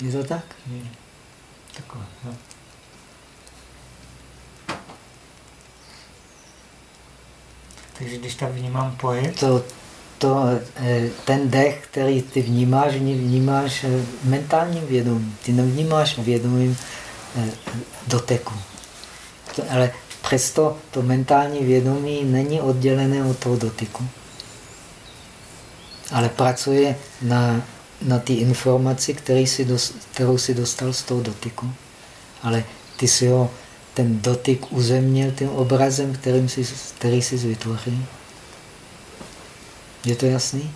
Je to tak? Takhle, no. Takže když tam vnímám pohyb, To, to, eh, ten dech, který ty vnímáš, vní- vnímáš eh, mentálním vědomím. Ty nevnímáš vědomím eh, doteku. Ale přesto to mentální vědomí není oddělené od toho dotyku. Ale pracuje na, na ty informaci, který si dos, kterou si dostal z toho dotyku. Ale ty si ho, ten dotyk uzemnil tím obrazem, kterým jsi, který jsi vytvořil. Je to jasný?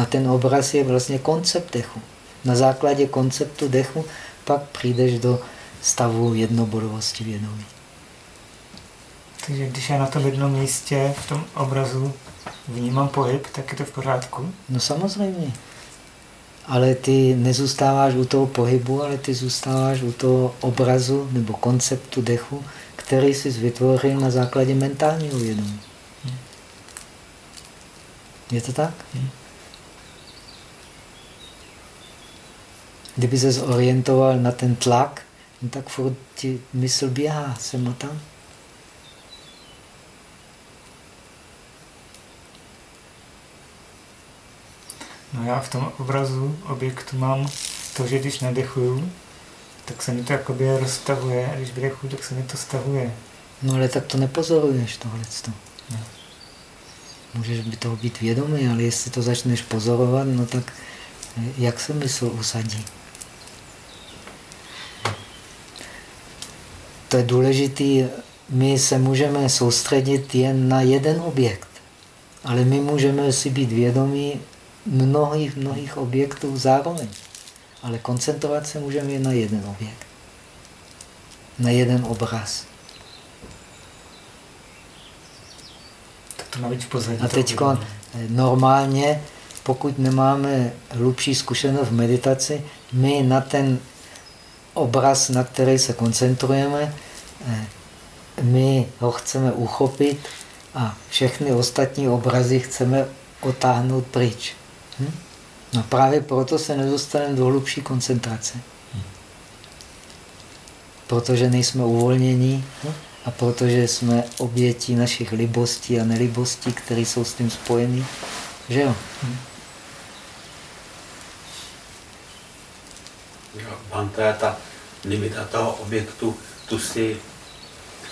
A ten obraz je vlastně koncept dechu. Na základě konceptu dechu pak přijdeš do stavu jednobodovosti vědomí. takže když já na tom jednom místě v tom obrazu vnímám pohyb, tak je to v pořádku. No samozřejmě. Ale ty nezůstáváš u toho pohybu, ale ty zůstáváš u toho obrazu nebo konceptu dechu, který jsi vytvořil na základě mentálního vědomí. Je to tak? Hmm. Kdyby se zorientoval na ten tlak, no tak furt ti mysl běhá sem a tam. No já v tom obrazu objektu mám to, že když nadechuju, tak se mi to jakoby roztahuje a když vydechuju, tak se mi to stahuje. No ale tak to nepozoruješ tohleto. Můžeš by toho být vědomý, ale jestli to začneš pozorovat, no tak eh, jak se mysl usadí? To je důležitý, my se můžeme soustředit jen na jeden objekt, ale my můžeme si být vědomí mnohých, mnohých objektů zároveň. Ale koncentrovat se můžeme jen na jeden objekt, na jeden obraz. Být v pozadí. A teď vědomí. normálně, pokud nemáme hlubší zkušenost v meditaci, my na ten obraz, na který se koncentrujeme, eh, my ho chceme uchopit a všechny ostatní obrazy chceme otáhnout pryč. Hm? No právě proto se nedostaneme do hlubší koncentrace. Protože nejsme uvolnění hm? A protože jsme obětí našich libostí a nelibostí, které jsou s tím spojeny. Že jo? Banta je ta limita toho objektu, tu si,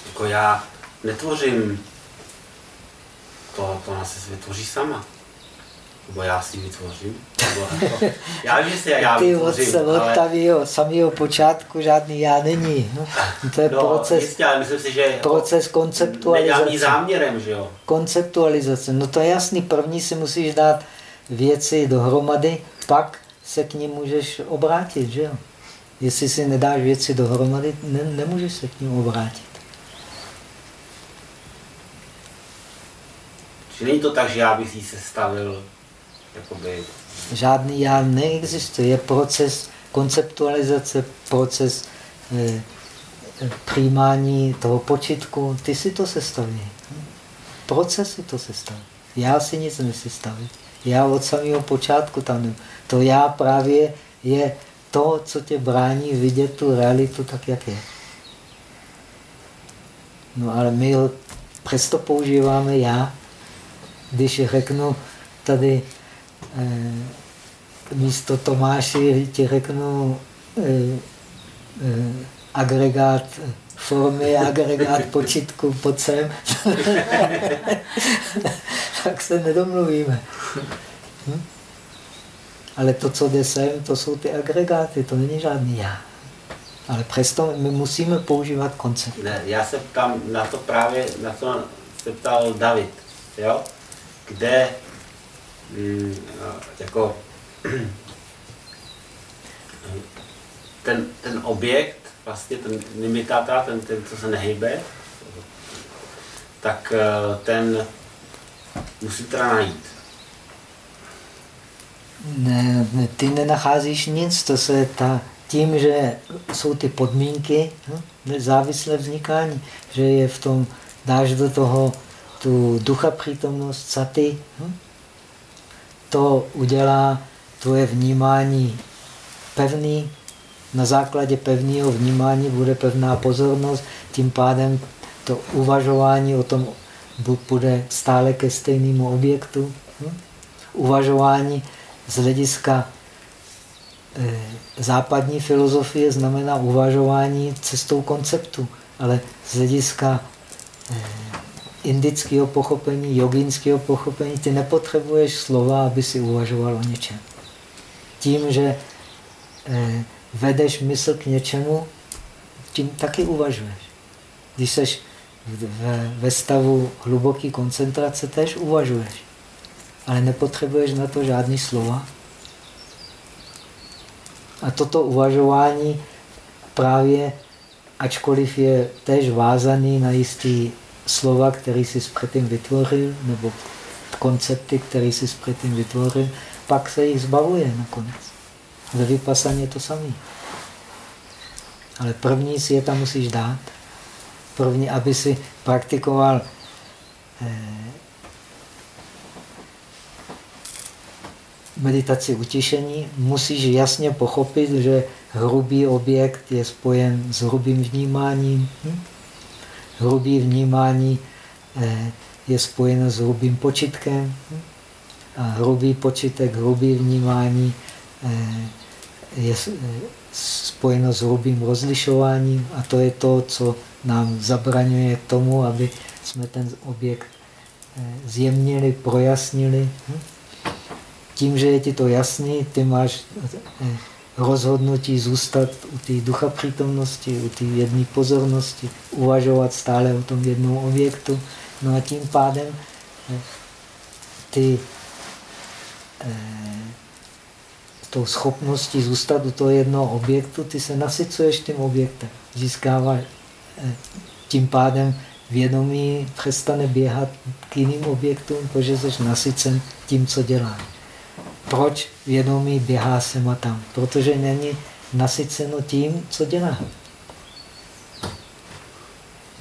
jako já netvořím, to, to se vytvoří sama. Nebo já si vytvořím. Nebo [LAUGHS] já vím, že já Ty od, vytvořím, od ale... tamního, samého počátku žádný já není. To je No, proces, jistě, ale myslím si, že proces konceptualizace. záměrem, že jo. Konceptualizace. No to je jasný. První si musíš dát věci dohromady, pak se k ním můžeš obrátit, že jo? Jestli si nedáš věci dohromady, ne, nemůžeš se k ním obrátit. Není to tak, že já bych ji sestavil, jakoby, Žádný já neexistuje. Je proces konceptualizace, proces eh, přijímání toho počitku. Ty si to sestaví. Proces si to sestaví. Já si nic nesestavím. Já od samého počátku tam ne... To já právě je to, co tě brání vidět tu realitu tak, jak je. No ale my ho přesto používáme já, když řeknu tady místo Tomáši ti řeknu eh, eh, agregát formy, agregát [LAUGHS] počitku pod sem, [LAUGHS] tak se nedomluvíme. Hm? ale to, co jde sem, to jsou ty agregáty, to není žádný já. Ale přesto my musíme používat koncept. Ne, já se ptám na to právě, na to se ptal David, jo? kde jako [CLEARS THROAT] ten, ten objekt, vlastně ten limitata, ten, ten, co se nehybe, tak eh, ten musí teda najít. Ne, ty nenacházíš nic, to se ta, tím, že jsou ty podmínky, hm, závislé vznikání, že je v tom, dáš do toho tu ducha přítomnost saty, hm, to udělá tvoje vnímání pevný, na základě pevného vnímání bude pevná pozornost, tím pádem to uvažování o tom bude stále ke stejnému objektu. Hm? Uvažování z hlediska eh, západní filozofie znamená uvažování cestou konceptu, ale z hlediska eh, indického pochopení, jogínského pochopení, ty nepotřebuješ slova, aby si uvažoval o něčem. Tím, že eh, vedeš mysl k něčemu, tím taky uvažuješ. Když jsi ve stavu hluboké koncentrace, tež uvažuješ. Ale nepotřebuješ na to žádný slova. A toto uvažování právě, ačkoliv je tež vázaný na jistý slova, který si předtím vytvořil, nebo koncepty, které si předtím vytvořil, pak se jich zbavuje nakonec. Ve vypasaně je to samé. Ale první si je tam musíš dát. První, aby si praktikoval eh, meditaci utišení, musíš jasně pochopit, že hrubý objekt je spojen s hrubým vnímáním. Hm? Hrubý vnímání eh, je spojeno s hrubým počitkem. A hrubý počitek, hrubý vnímání eh, je spojeno s hrubým rozlišováním a to je to, co nám zabraňuje tomu, aby jsme ten objekt eh, zjemnili, projasnili. Hm? Tím, že je ti to jasný, ty máš eh, rozhodnutí zůstat u té ducha přítomnosti, u té jedné pozornosti, uvažovat stále o tom jednom objektu. No a tím pádem eh, ty tou schopností zůstat u toho jednoho objektu, ty se nasycuješ tím objektem. Získáváš eh, tím pádem vědomí přestane běhat k jiným objektům, protože jsi nasycen tím, co dělá. Proč vědomí běhá sem a tam? Protože není nasyceno tím, co dělá.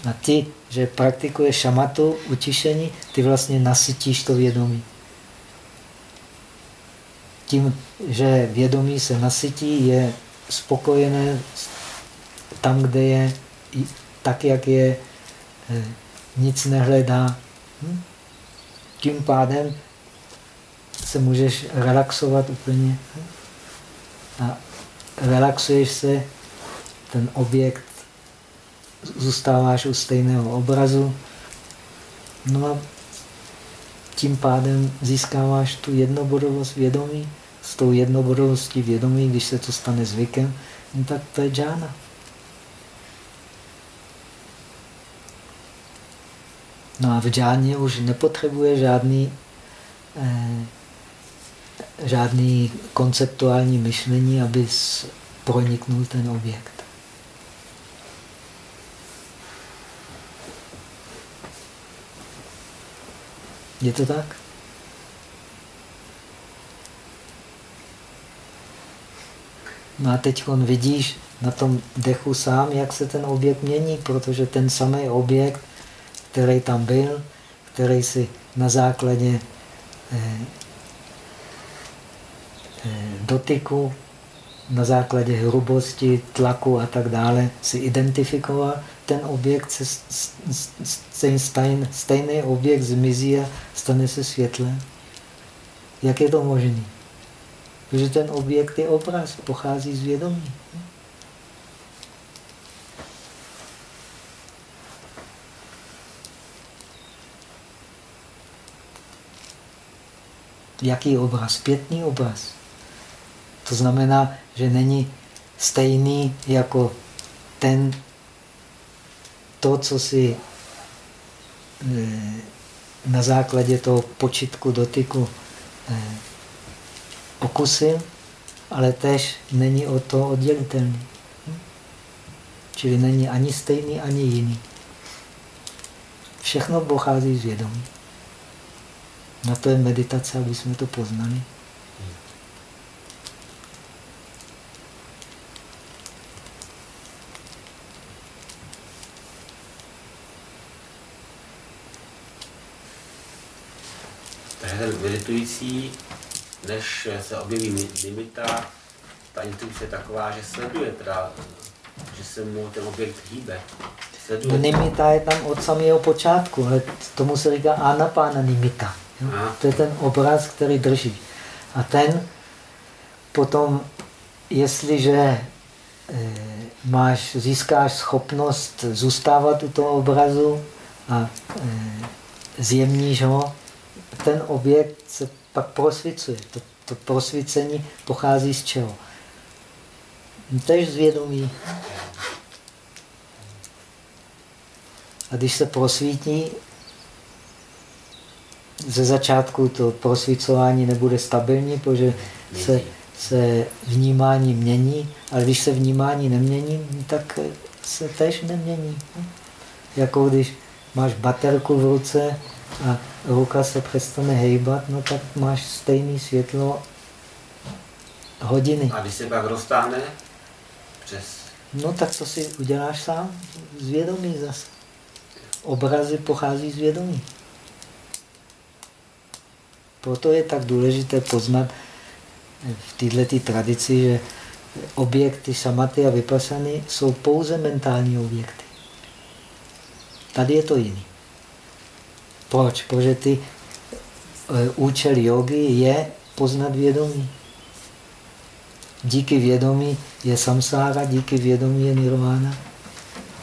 A ty, že praktikuješ šamatu, utišení, ty vlastně nasytíš to vědomí tím, že vědomí se nasytí, je spokojené tam, kde je tak, jak je, eh, nic nehledá. Hm? Tím pádem se můžeš relaxovat úplně. A relaxuješ se, ten objekt, zůstáváš u stejného obrazu. No a tím pádem získáváš tu jednobodovost vědomí s tou jednobodovostí vědomí, když se to stane zvykem, no tak to je džána. No a v džáně už nepotřebuje žádný, eh, žádný konceptuální myšlení, aby proniknul ten objekt. Je to tak? No a teď vidíš na tom dechu sám, jak se ten objekt mění, protože ten samý objekt, který tam byl, který si na základě eh, dotyku, na základě hrubosti, tlaku a tak dále si identifikoval, ten objekt, se, stejný, stejný objekt zmizí a stane se světlem. Jak je to možné? Protože ten objekt je obraz, pochází z vědomí. Jaký obraz? Pětný obraz. To znamená, že není stejný jako ten, to, co si eh, na základě toho počitku dotyku eh, okusil, ale tež není o to oddělitelný. Čili není ani stejný, ani jiný. Všechno pochází z vědomí. Na to je meditace, aby jsme to poznali. Takže meditující, než se objeví limita, ta intuice je taková, že sleduje, teda, že se mu ten objekt hýbe. Sleduje. Nimita je tam od samého počátku, ale tomu se říká anapána nimita. To je ten obraz, který drží. A ten potom, jestliže e, máš, získáš schopnost zůstávat u toho obrazu a e, zjemníš ho, ten objekt se pak prosvicuje. To, to prosvicení pochází z čeho? Tež z vědomí. A když se prosvítí, ze začátku to prosvícování nebude stabilní, protože se, se vnímání mění, ale když se vnímání nemění, tak se tež nemění. Jako když máš baterku v ruce a ruka se přestane hejbat, no tak máš stejné světlo hodiny. A když se pak roztáhne přes... No tak co si uděláš sám? Z vědomí zase. Obrazy pochází z vědomí. Proto je tak důležité poznat v této tradici, že objekty samaty a vypasany jsou pouze mentální objekty. Tady je to jiný. Proč? Protože ty e, účel jogy je poznat vědomí. Díky vědomí je samsára, díky vědomí je nirvana.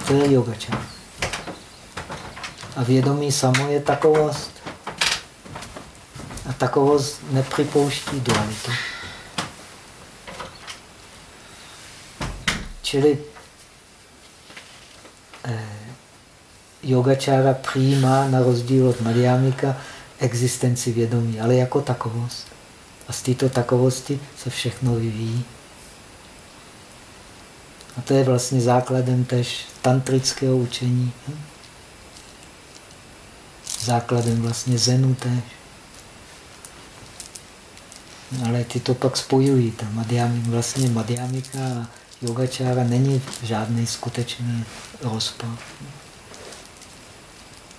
To je yogača. A vědomí samo je takovost. A takovost nepřipouští dualitu. Čili eh, yogačára přijímá na rozdíl od Madhyamika existenci vědomí, ale jako takovost. A z této takovosti se všechno vyvíjí. A to je vlastně základem tež tantrického učení. Základem vlastně zenu tež. Ale ty to pak spojují. Ta madhyamika, vlastně madhyamika a yogačára není žádný skutečný rozpor.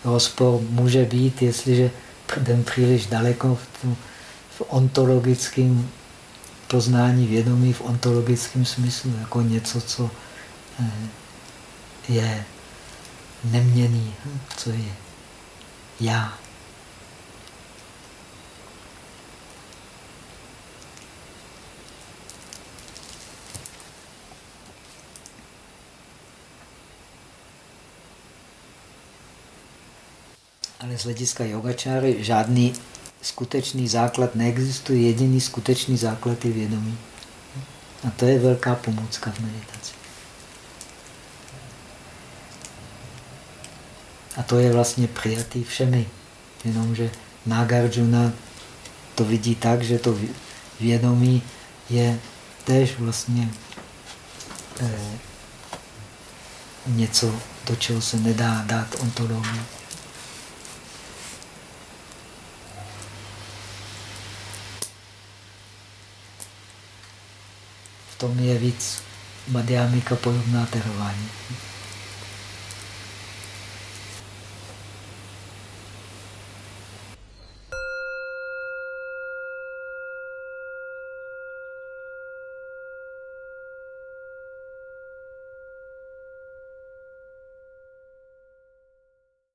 Rozpor může být, jestliže jdem příliš daleko v, tom, v ontologickém poznání vědomí, v ontologickém smyslu, jako něco, co eh, je neměný, hm, co je já. Ale z hlediska yogačáry žádný skutečný základ neexistuje, jediný skutečný základ je vědomí. A to je velká pomůcka v meditaci. A to je vlastně přijatý všemi. Jenomže Nagarjuna to vidí tak, že to vědomí je též vlastně eh, něco, do čeho se nedá dát ontologii. V tom je víc Madhyamika podobná terování.